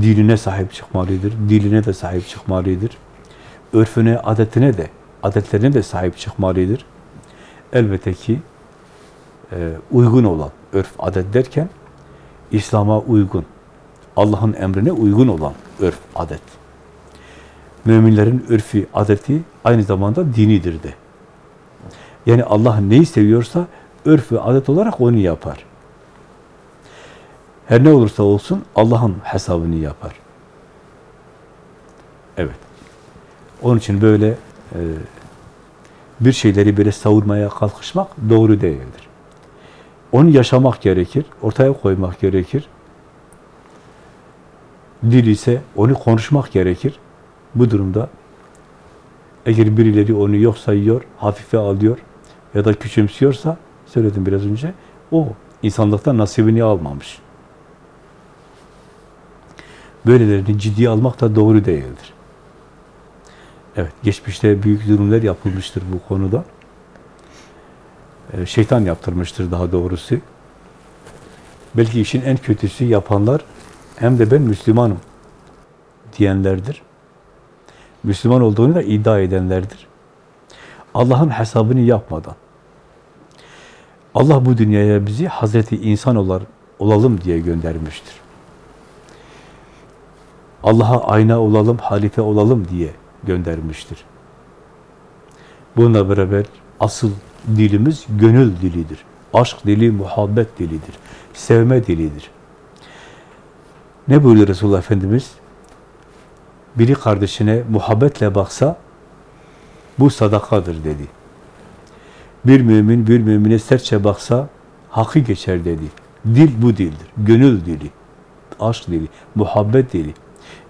diline sahip çıkmalıdır. Diline de sahip çıkmalıdır. Örfüne, adetine de, adetlerine de sahip çıkmalıdır. Elbette ki e, uygun olan, örf, adet derken İslam'a uygun, Allah'ın emrine uygun olan örf, adet. Müminlerin örfi, adeti aynı zamanda dinidir de. Yani Allah neyi seviyorsa örf ve adet olarak onu yapar. Her ne olursa olsun Allah'ın hesabını yapar. Evet. Onun için böyle e, bir şeyleri böyle savurmaya kalkışmak doğru değildir. Onu yaşamak gerekir, ortaya koymak gerekir. Dil ise onu konuşmak gerekir. Bu durumda eğer birileri onu yok sayıyor, hafife alıyor ya da küçümsüyorsa, söyledim biraz önce, o insanlıktan nasibini almamış. Böylelerini ciddiye almak da doğru değildir. Evet, geçmişte büyük zulümler yapılmıştır bu konuda. Ee, şeytan yaptırmıştır daha doğrusu. Belki işin en kötüsü yapanlar hem de ben Müslümanım diyenlerdir. Müslüman olduğunu da iddia edenlerdir. Allah'ın hesabını yapmadan. Allah bu dünyaya bizi Hazreti insan olar, olalım diye göndermiştir. Allah'a ayna olalım, halife olalım diye göndermiştir. Bununla beraber asıl dilimiz gönül dilidir. Aşk dili, muhabbet dilidir. Sevme dilidir. Ne buyuruyor Resulullah Efendimiz? Biri kardeşine muhabbetle baksa bu sadakadır dedi. Bir mümin bir mümine sertçe baksa hakkı geçer dedi. Dil bu dildir. Gönül dili. Aşk dili. Muhabbet dili.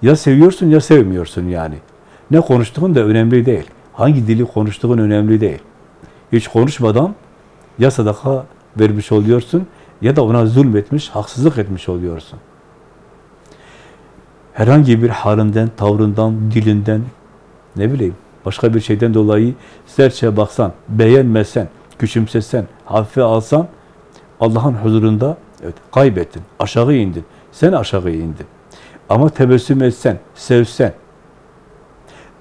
Ya seviyorsun ya sevmiyorsun yani. Ne konuştuğun da önemli değil. Hangi dili konuştuğun önemli değil. Hiç konuşmadan ya sadaka vermiş oluyorsun ya da ona zulmetmiş, haksızlık etmiş oluyorsun. Herhangi bir halinden, tavrından, dilinden, ne bileyim, başka bir şeyden dolayı sertçe baksan, beğenmesen, küçümsesen, hafife alsan, Allah'ın huzurunda evet, kaybettin, aşağı indin. Sen aşağı indin. Ama tebessüm etsen, sevsen,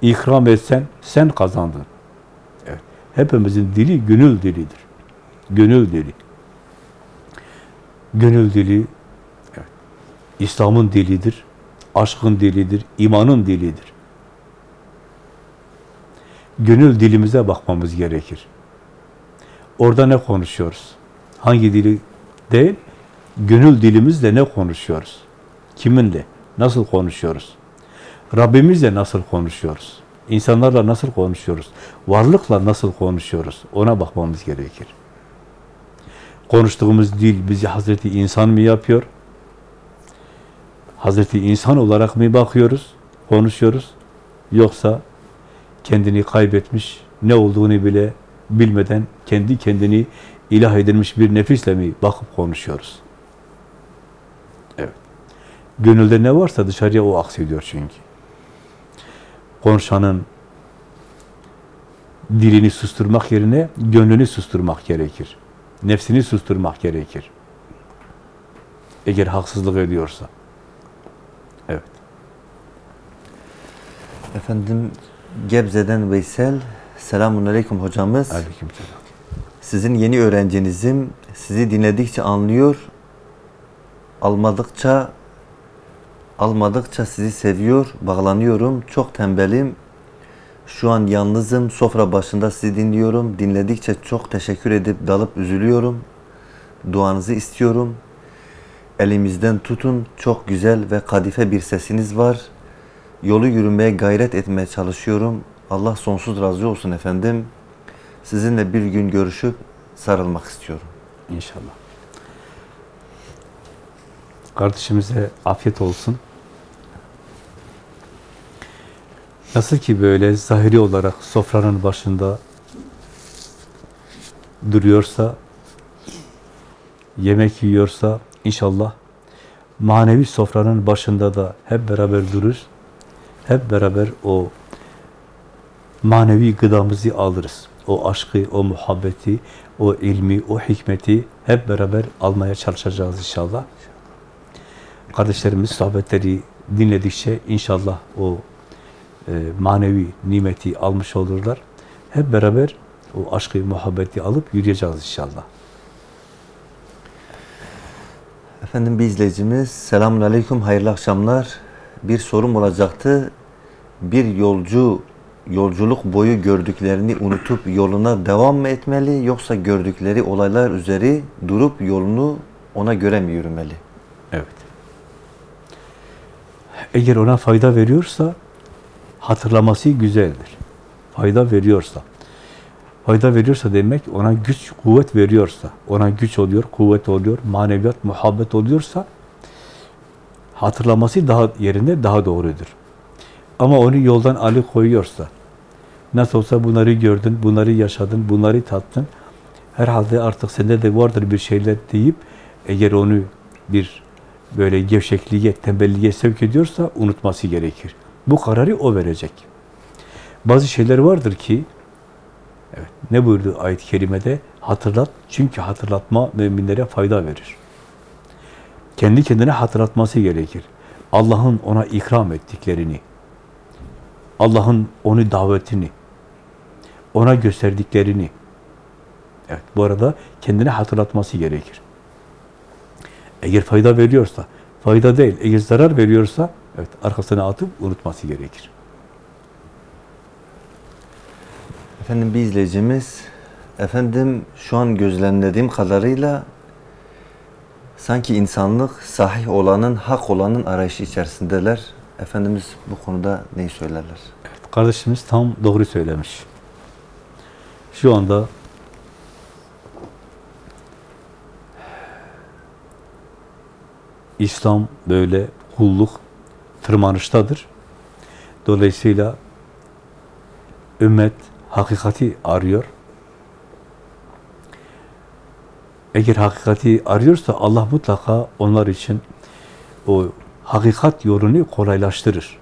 ikram etsen, sen kazandın. Evet. Hepimizin dili gönül dilidir. Gönül dili. Gönül dili evet, İslam'ın dilidir, aşkın dilidir, imanın dilidir. Gönül dilimize bakmamız gerekir. Orada ne konuşuyoruz? Hangi dili değil, gönül dilimizle ne konuşuyoruz? Kiminle? Nasıl konuşuyoruz? Rabbimizle nasıl konuşuyoruz? İnsanlarla nasıl konuşuyoruz? Varlıkla nasıl konuşuyoruz? Ona bakmamız gerekir. Konuştuğumuz dil bizi Hazreti insan mı yapıyor? Hazreti insan olarak mı bakıyoruz, konuşuyoruz? Yoksa kendini kaybetmiş, ne olduğunu bile bilmeden kendi kendini ilah edilmiş bir nefisle mi bakıp konuşuyoruz? Evet. Gönülde ne varsa dışarıya o aksediyor çünkü. Konuşanın dilini susturmak yerine gönlünü susturmak gerekir. Nefsini susturmak gerekir. Eğer haksızlık ediyorsa. Evet. Efendim Gebze'den Veysel. Selamun Aleyküm hocamız. Aleykümselam. Sizin yeni öğrencinizim. Sizi dinledikçe anlıyor. Almadıkça almadıkça sizi seviyor. Bağlanıyorum. Çok tembelim. Şu an yalnızım. Sofra başında sizi dinliyorum. Dinledikçe çok teşekkür edip dalıp üzülüyorum. Duanızı istiyorum. Elimizden tutun. Çok güzel ve kadife bir sesiniz var. Yolu yürümeye gayret etmeye çalışıyorum. Allah sonsuz razı olsun efendim. Sizinle bir gün görüşüp sarılmak istiyorum. İnşallah. Kardeşimize afiyet olsun. Nasıl ki böyle zahiri olarak sofranın başında duruyorsa, yemek yiyorsa inşallah manevi sofranın başında da hep beraber durur. Hep beraber o manevi gıdamızı alırız. O aşkı, o muhabbeti, o ilmi, o hikmeti hep beraber almaya çalışacağız inşallah. Kardeşlerimiz sohbetleri dinledikçe inşallah o e, manevi nimeti almış olurlar. Hep beraber o aşkı, muhabbeti alıp yürüyeceğiz inşallah. Efendim bir izleyicimiz selamun aleyküm hayırlı akşamlar. Bir sorum olacaktı. Bir yolcu yolculuk boyu gördüklerini unutup yoluna devam mı etmeli yoksa gördükleri olaylar üzeri durup yolunu ona göre mi yürümeli? Evet. Eğer ona fayda veriyorsa hatırlaması güzeldir. Fayda veriyorsa. Fayda veriyorsa demek ona güç, kuvvet veriyorsa, ona güç oluyor, kuvvet oluyor, maneviyat, muhabbet oluyorsa hatırlaması daha yerinde daha doğrudur. Ama onu yoldan ali koyuyorsa, nasıl olsa bunları gördün, bunları yaşadın, bunları tattın, herhalde artık sende de vardır bir şeyler deyip, eğer onu bir böyle gevşekliğe, tembelliğe sevk ediyorsa unutması gerekir. Bu kararı o verecek. Bazı şeyler vardır ki, evet, ne buyurdu ayet-i kerimede? Hatırlat, çünkü hatırlatma müminlere fayda verir. Kendi kendine hatırlatması gerekir. Allah'ın ona ikram ettiklerini, Allah'ın onu davetini, ona gösterdiklerini, evet, bu arada kendine hatırlatması gerekir. Eğer fayda veriyorsa, fayda değil, eğer zarar veriyorsa, evet, arkasına atıp unutması gerekir. Efendim bir izleyicimiz efendim şu an gözlemlediğim kadarıyla sanki insanlık sahih olanın, hak olanın arayışı içerisindeler. Efendimiz bu konuda neyi söylerler? Evet, kardeşimiz tam doğru söylemiş. Şu anda İslam böyle kulluk tırmanıştadır. Dolayısıyla ümmet hakikati arıyor. Eğer hakikati arıyorsa Allah mutlaka onlar için o hakikat yolunu kolaylaştırır.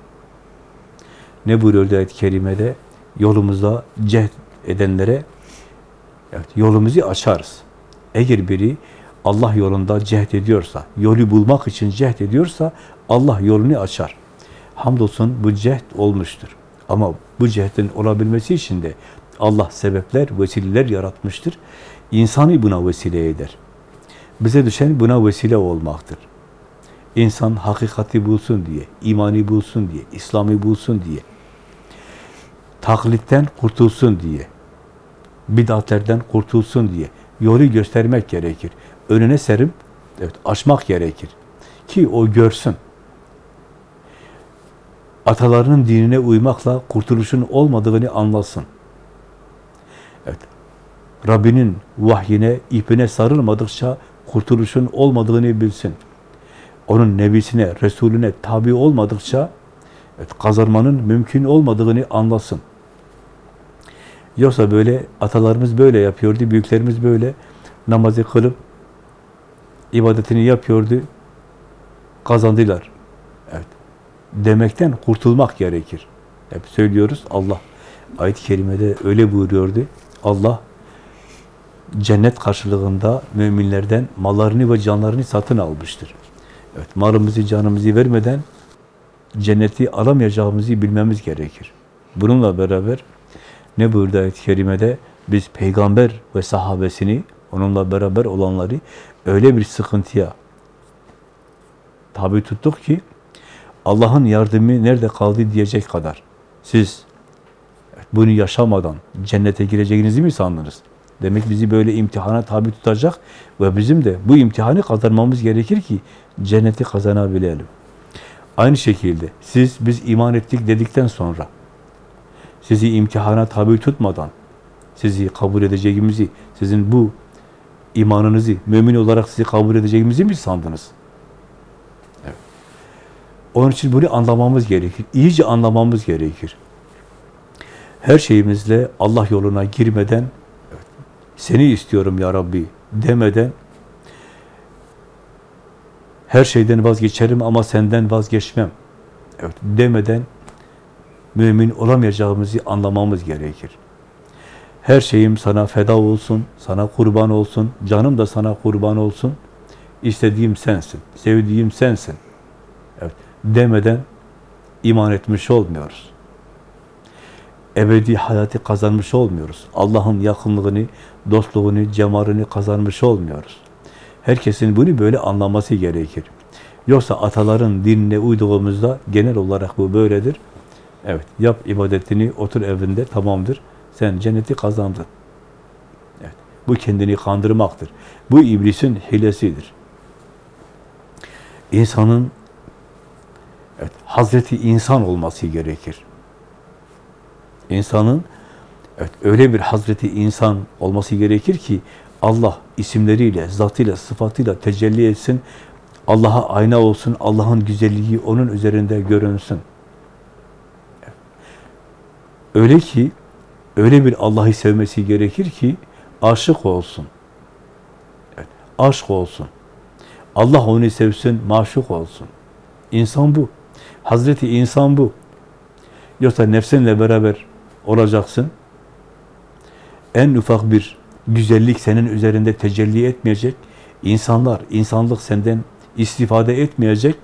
Ne buyuruyor ayet-i kerimede? Yolumuzda cehd edenlere evet, yolumuzu açarız. Eğer biri Allah yolunda cehd ediyorsa, yolu bulmak için cehd ediyorsa Allah yolunu açar. Hamdolsun bu cehd olmuştur. Ama bu cehdin olabilmesi için de Allah sebepler, vesileler yaratmıştır. İnsanı buna vesile eder. Bize düşen buna vesile olmaktır. İnsan hakikati bulsun diye, imani bulsun diye, İslam'ı bulsun diye, taklitten kurtulsun diye, bid'atlerden kurtulsun diye yolu göstermek gerekir. Önüne serip evet, açmak gerekir. Ki o görsün. Atalarının dinine uymakla kurtuluşun olmadığını anlasın. Evet. Rabbinin vahyine, ipine sarılmadıkça kurtuluşun olmadığını bilsin. Onun nebisine, Resulüne tabi olmadıkça evet, kazanmanın mümkün olmadığını anlasın. Yoksa böyle atalarımız böyle yapıyordu, büyüklerimiz böyle namazı kılıp ibadetini yapıyordu, kazandılar. Evet. Demekten kurtulmak gerekir. Hep söylüyoruz. Allah ayet-i kerimede öyle buyuruyordu. Allah cennet karşılığında müminlerden mallarını ve canlarını satın almıştır. Evet, malımızı, canımızı vermeden cenneti alamayacağımızı bilmemiz gerekir. Bununla beraber ne buyurdu ayet-i kerimede? Biz peygamber ve sahabesini, onunla beraber olanları öyle bir sıkıntıya tabi tuttuk ki Allah'ın yardımı nerede kaldı diyecek kadar. Siz bunu yaşamadan cennete gireceğinizi mi sandınız? Demek bizi böyle imtihana tabi tutacak ve bizim de bu imtihanı kazanmamız gerekir ki cenneti kazanabilelim. Aynı şekilde siz biz iman ettik dedikten sonra sizi imtihana tabi tutmadan sizi kabul edeceğimizi, sizin bu imanınızı, mümin olarak sizi kabul edeceğimizi mi sandınız? Evet. Onun için bunu anlamamız gerekir. İyice anlamamız gerekir. Her şeyimizle Allah yoluna girmeden seni istiyorum ya Rabbi demeden her şeyden vazgeçerim ama senden vazgeçmem evet, demeden mümin olamayacağımızı anlamamız gerekir. Her şeyim sana feda olsun, sana kurban olsun, canım da sana kurban olsun. İstediğim sensin, sevdiğim sensin. Evet, demeden iman etmiş olmuyoruz. Ebedi hayatı kazanmış olmuyoruz. Allah'ın yakınlığını, dostluğunu, cemalini kazanmış olmuyoruz. Herkesin bunu böyle anlaması gerekir. Yoksa ataların dinine uyduğumuzda genel olarak bu böyledir. Evet, yap ibadetini, otur evinde, tamamdır. Sen cenneti kazandın. Evet, bu kendini kandırmaktır. Bu iblisin hilesidir. İnsanın evet, Hazreti insan olması gerekir. İnsanın evet, öyle bir Hazreti insan olması gerekir ki Allah isimleriyle, zatıyla, sıfatıyla tecelli etsin. Allah'a ayna olsun, Allah'ın güzelliği onun üzerinde görünsün. Öyle ki, öyle bir Allah'ı sevmesi gerekir ki aşık olsun. Evet, aşk olsun. Allah onu sevsin, maşuk olsun. İnsan bu. Hazreti insan bu. Yoksa nefsinle beraber olacaksın. En ufak bir güzellik senin üzerinde tecelli etmeyecek. İnsanlar, insanlık senden istifade etmeyecek.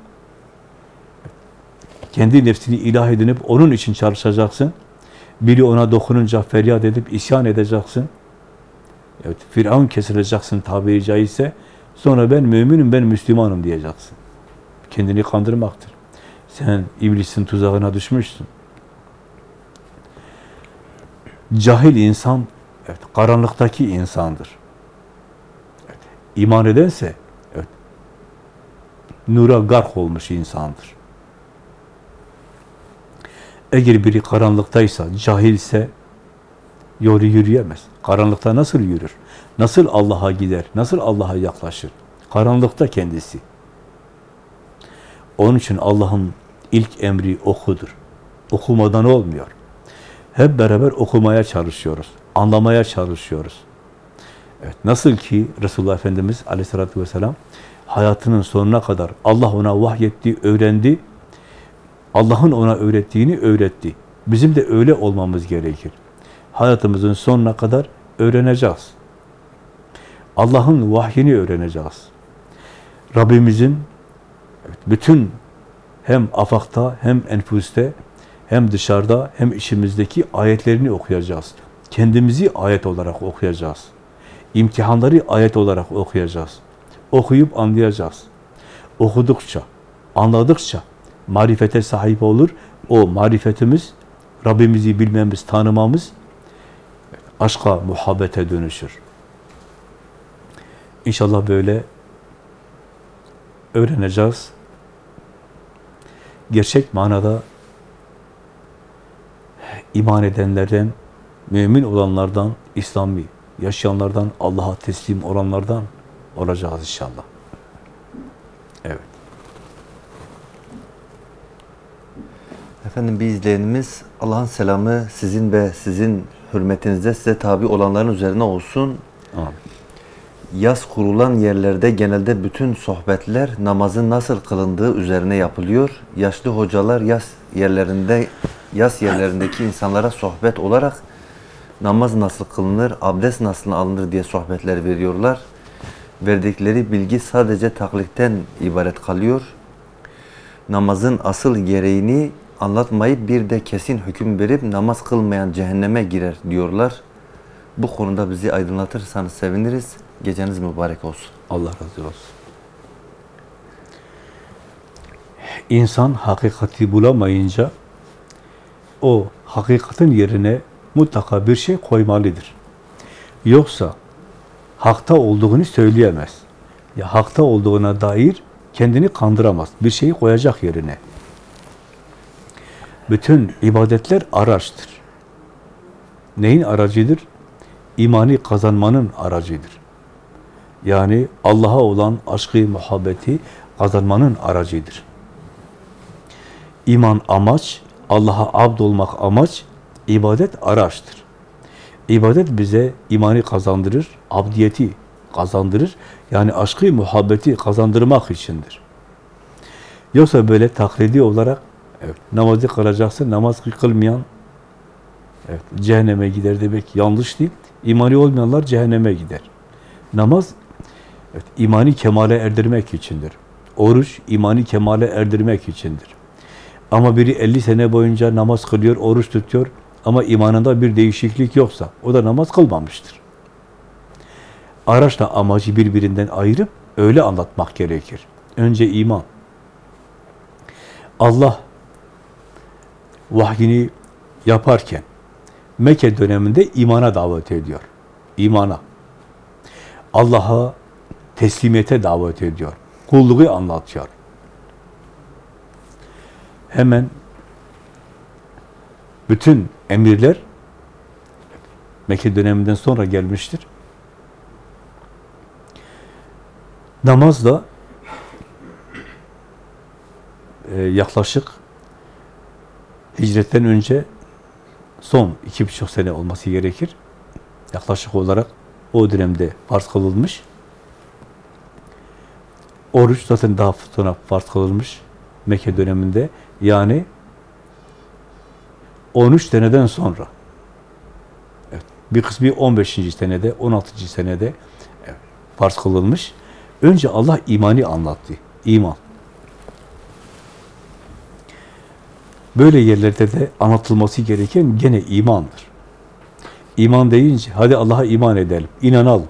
Kendi nefsini ilah edinip onun için çalışacaksın. Biri ona dokununca feryat edip isyan edeceksin. Evet, Firavun kesileceksin tabiri caizse. Sonra ben müminim, ben Müslümanım diyeceksin. Kendini kandırmaktır. Sen iblisin tuzağına düşmüşsün. Cahil insan, evet, karanlıktaki insandır. Evet, iman edense, evet, nura gark olmuş insandır. Eğer biri karanlıktaysa, cahilse yolu yürüyemez. Karanlıkta nasıl yürür? Nasıl Allah'a gider? Nasıl Allah'a yaklaşır? Karanlıkta kendisi. Onun için Allah'ın ilk emri okudur. Okumadan olmuyor. Hep beraber okumaya çalışıyoruz. Anlamaya çalışıyoruz. Evet, nasıl ki Resulullah Efendimiz aleyhissalatü vesselam hayatının sonuna kadar Allah ona vahyetti, öğrendi. Allah'ın ona öğrettiğini öğretti. Bizim de öyle olmamız gerekir. Hayatımızın sonuna kadar öğreneceğiz. Allah'ın vahyini öğreneceğiz. Rabbimizin bütün hem afakta hem enfüste hem dışarıda hem içimizdeki ayetlerini okuyacağız. Kendimizi ayet olarak okuyacağız. İmtihanları ayet olarak okuyacağız. Okuyup anlayacağız. Okudukça, anladıkça marifete sahip olur. O marifetimiz, Rabbimizi bilmemiz, tanımamız aşka, muhabbete dönüşür. İnşallah böyle öğreneceğiz. Gerçek manada iman edenlerden, mümin olanlardan, İslami yaşayanlardan, Allah'a teslim olanlardan olacağız inşallah. Efendim bir izleyenimiz Allah'ın selamı sizin ve sizin hürmetinize size tabi olanların üzerine olsun. Amin. Yaz kurulan yerlerde genelde bütün sohbetler namazın nasıl kılındığı üzerine yapılıyor. Yaşlı hocalar yaz yerlerinde yaz yerlerindeki insanlara sohbet olarak namaz nasıl kılınır, abdest nasıl alınır diye sohbetler veriyorlar. Verdikleri bilgi sadece taklitten ibaret kalıyor. Namazın asıl gereğini anlatmayıp bir de kesin hüküm verip namaz kılmayan cehenneme girer diyorlar. Bu konuda bizi aydınlatırsanız seviniriz. Geceniz mübarek olsun. Allah razı olsun. İnsan hakikati bulamayınca o hakikatin yerine mutlaka bir şey koymalıdır. Yoksa hakta olduğunu söyleyemez. Ya hakta olduğuna dair kendini kandıramaz. Bir şeyi koyacak yerine. Bütün ibadetler araçtır. Neyin aracıdır? İmani kazanmanın aracıdır. Yani Allah'a olan aşkı, muhabbeti kazanmanın aracıdır. İman amaç, Allah'a abd olmak amaç, ibadet araçtır. İbadet bize imanı kazandırır, abdiyeti kazandırır. Yani aşkı, muhabbeti kazandırmak içindir. Yoksa böyle taklidi olarak evet, namazı kılacaksın, namaz kılmayan evet, cehenneme gider demek yanlış değil. İmani olmayanlar cehenneme gider. Namaz evet, imani kemale erdirmek içindir. Oruç imani kemale erdirmek içindir. Ama biri 50 sene boyunca namaz kılıyor, oruç tutuyor ama imanında bir değişiklik yoksa o da namaz kılmamıştır. Araçla amacı birbirinden ayırıp öyle anlatmak gerekir. Önce iman. Allah vahyini yaparken Mekke döneminde imana davet ediyor. İmana. Allah'a teslimiyete davet ediyor. Kulluğu anlatıyor. Hemen bütün emirler Mekke döneminden sonra gelmiştir. Namaz da e, yaklaşık hicretten önce son iki buçuk sene olması gerekir. Yaklaşık olarak o dönemde farz kılınmış. Oruç zaten daha sonra farz kılınmış Mekke döneminde. Yani 13 seneden sonra. Evet, bir kısmı 15. senede, 16. senede evet, farz kılınmış. Önce Allah imani anlattı. İman. Böyle yerlerde de anlatılması gereken gene imandır. İman deyince hadi Allah'a iman edelim, inanalım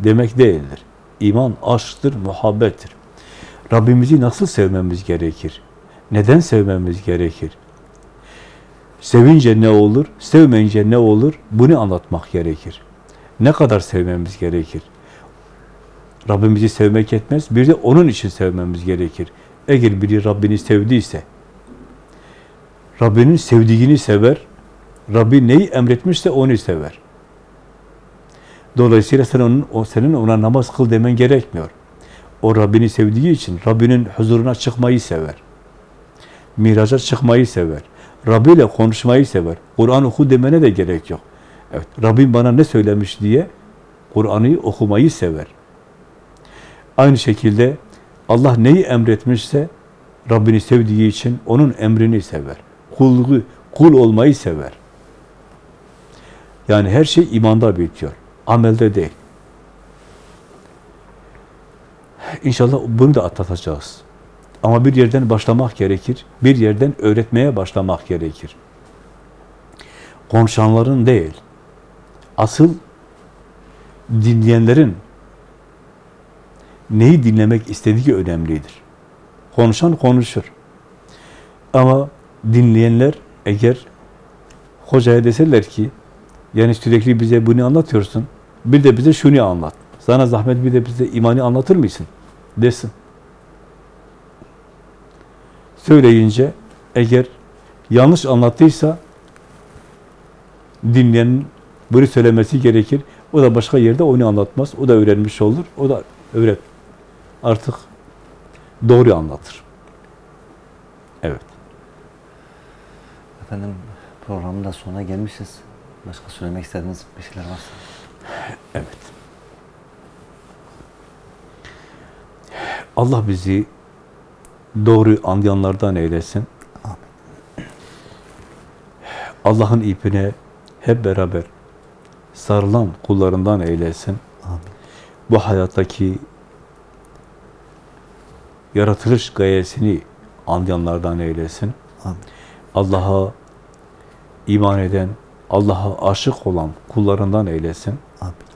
demek değildir. İman aşktır, muhabbettir. Rabbimizi nasıl sevmemiz gerekir? Neden sevmemiz gerekir? Sevince ne olur, sevmeyince ne olur? Bunu anlatmak gerekir. Ne kadar sevmemiz gerekir? Rabbimizi sevmek yetmez, bir de onun için sevmemiz gerekir. Eğer biri Rabbini sevdiyse, Rabbinin sevdiğini sever, Rabbi neyi emretmişse onu sever. Dolayısıyla sen onun, o senin ona namaz kıl demen gerekmiyor. O Rabbini sevdiği için Rabbinin huzuruna çıkmayı sever. Miraca çıkmayı sever. Rabbi ile konuşmayı sever. Kur'an oku demene de gerek yok. Evet, Rabbim bana ne söylemiş diye Kur'an'ı okumayı sever. Aynı şekilde Allah neyi emretmişse Rabbini sevdiği için onun emrini sever. Kulluğu, kul olmayı sever. Yani her şey imanda bitiyor. Amelde değil. İnşallah bunu da atlatacağız. Ama bir yerden başlamak gerekir. Bir yerden öğretmeye başlamak gerekir. Konuşanların değil. Asıl dinleyenlerin neyi dinlemek istediği önemlidir. Konuşan konuşur. Ama dinleyenler eğer hocaya deseler ki yani sürekli bize bunu anlatıyorsun. Bir de bize şunu anlat. Sana zahmet bir de bize imanı anlatır mısın? Desin. Söyleyince eğer yanlış anlattıysa dinleyenin bunu söylemesi gerekir. O da başka yerde onu anlatmaz. O da öğrenmiş olur. O da öğret. Artık doğru anlatır. Evet. Efendim programın da sonuna gelmişiz. Başka söylemek istediğiniz bir şeyler varsa. Evet. Allah bizi doğru anlayanlardan eylesin. Allah'ın ipine hep beraber sarılan kullarından eylesin. Amin. Bu hayattaki yaratılış gayesini anlayanlardan eylesin. Amin. Allah'a iman eden, Allah'a aşık olan kullarından eylesin.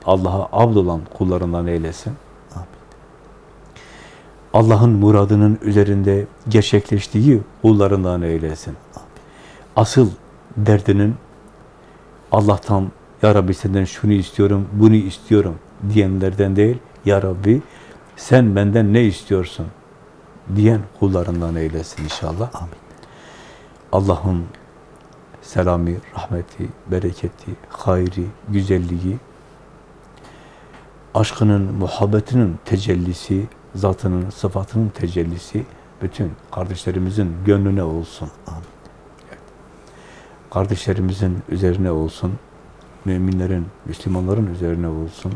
Allah'a abd olan kullarından eylesin. Allah'ın muradının üzerinde gerçekleştiği kullarından eylesin. Asıl derdinin Allah'tan Ya Rabbi senden şunu istiyorum, bunu istiyorum diyenlerden değil, Ya Rabbi sen benden ne istiyorsun diyen kullarından eylesin inşallah. Amin. Allah'ın selamı, rahmeti, bereketi, hayri, güzelliği, aşkının, muhabbetinin tecellisi, zatının, sıfatının tecellisi bütün kardeşlerimizin gönlüne olsun. Kardeşlerimizin üzerine olsun. Müminlerin, Müslümanların üzerine olsun.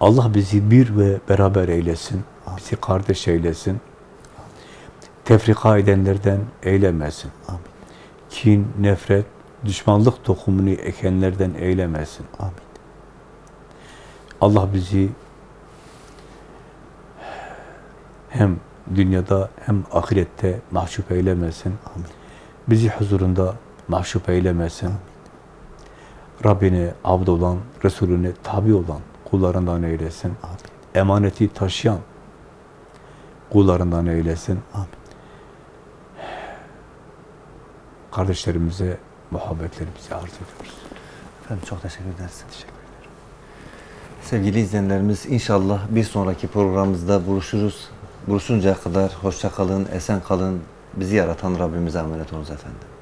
Allah bizi bir ve beraber eylesin. Bizi kardeş eylesin. Tefrika edenlerden eylemesin. Amin. Kin, nefret, düşmanlık tohumunu ekenlerden eylemesin. Amin. Allah bizi hem dünyada hem ahirette mahcup eylemesin. Amin. Bizi huzurunda mahcup eylemesin. Rabbine abd olan, Resulüne tabi olan kullarından eylesin. Amin. Emaneti taşıyan kullarından eylesin. Amin. Kardeşlerimize muhabbetlerimizi arz ediyoruz. Efendim çok teşekkür ederiz. Teşekkür ederim. Sevgili izleyenlerimiz inşallah bir sonraki programımızda buluşuruz. Buluşuncaya kadar hoşça kalın, esen kalın. Bizi yaratan Rabbimize emanet olunuz efendim.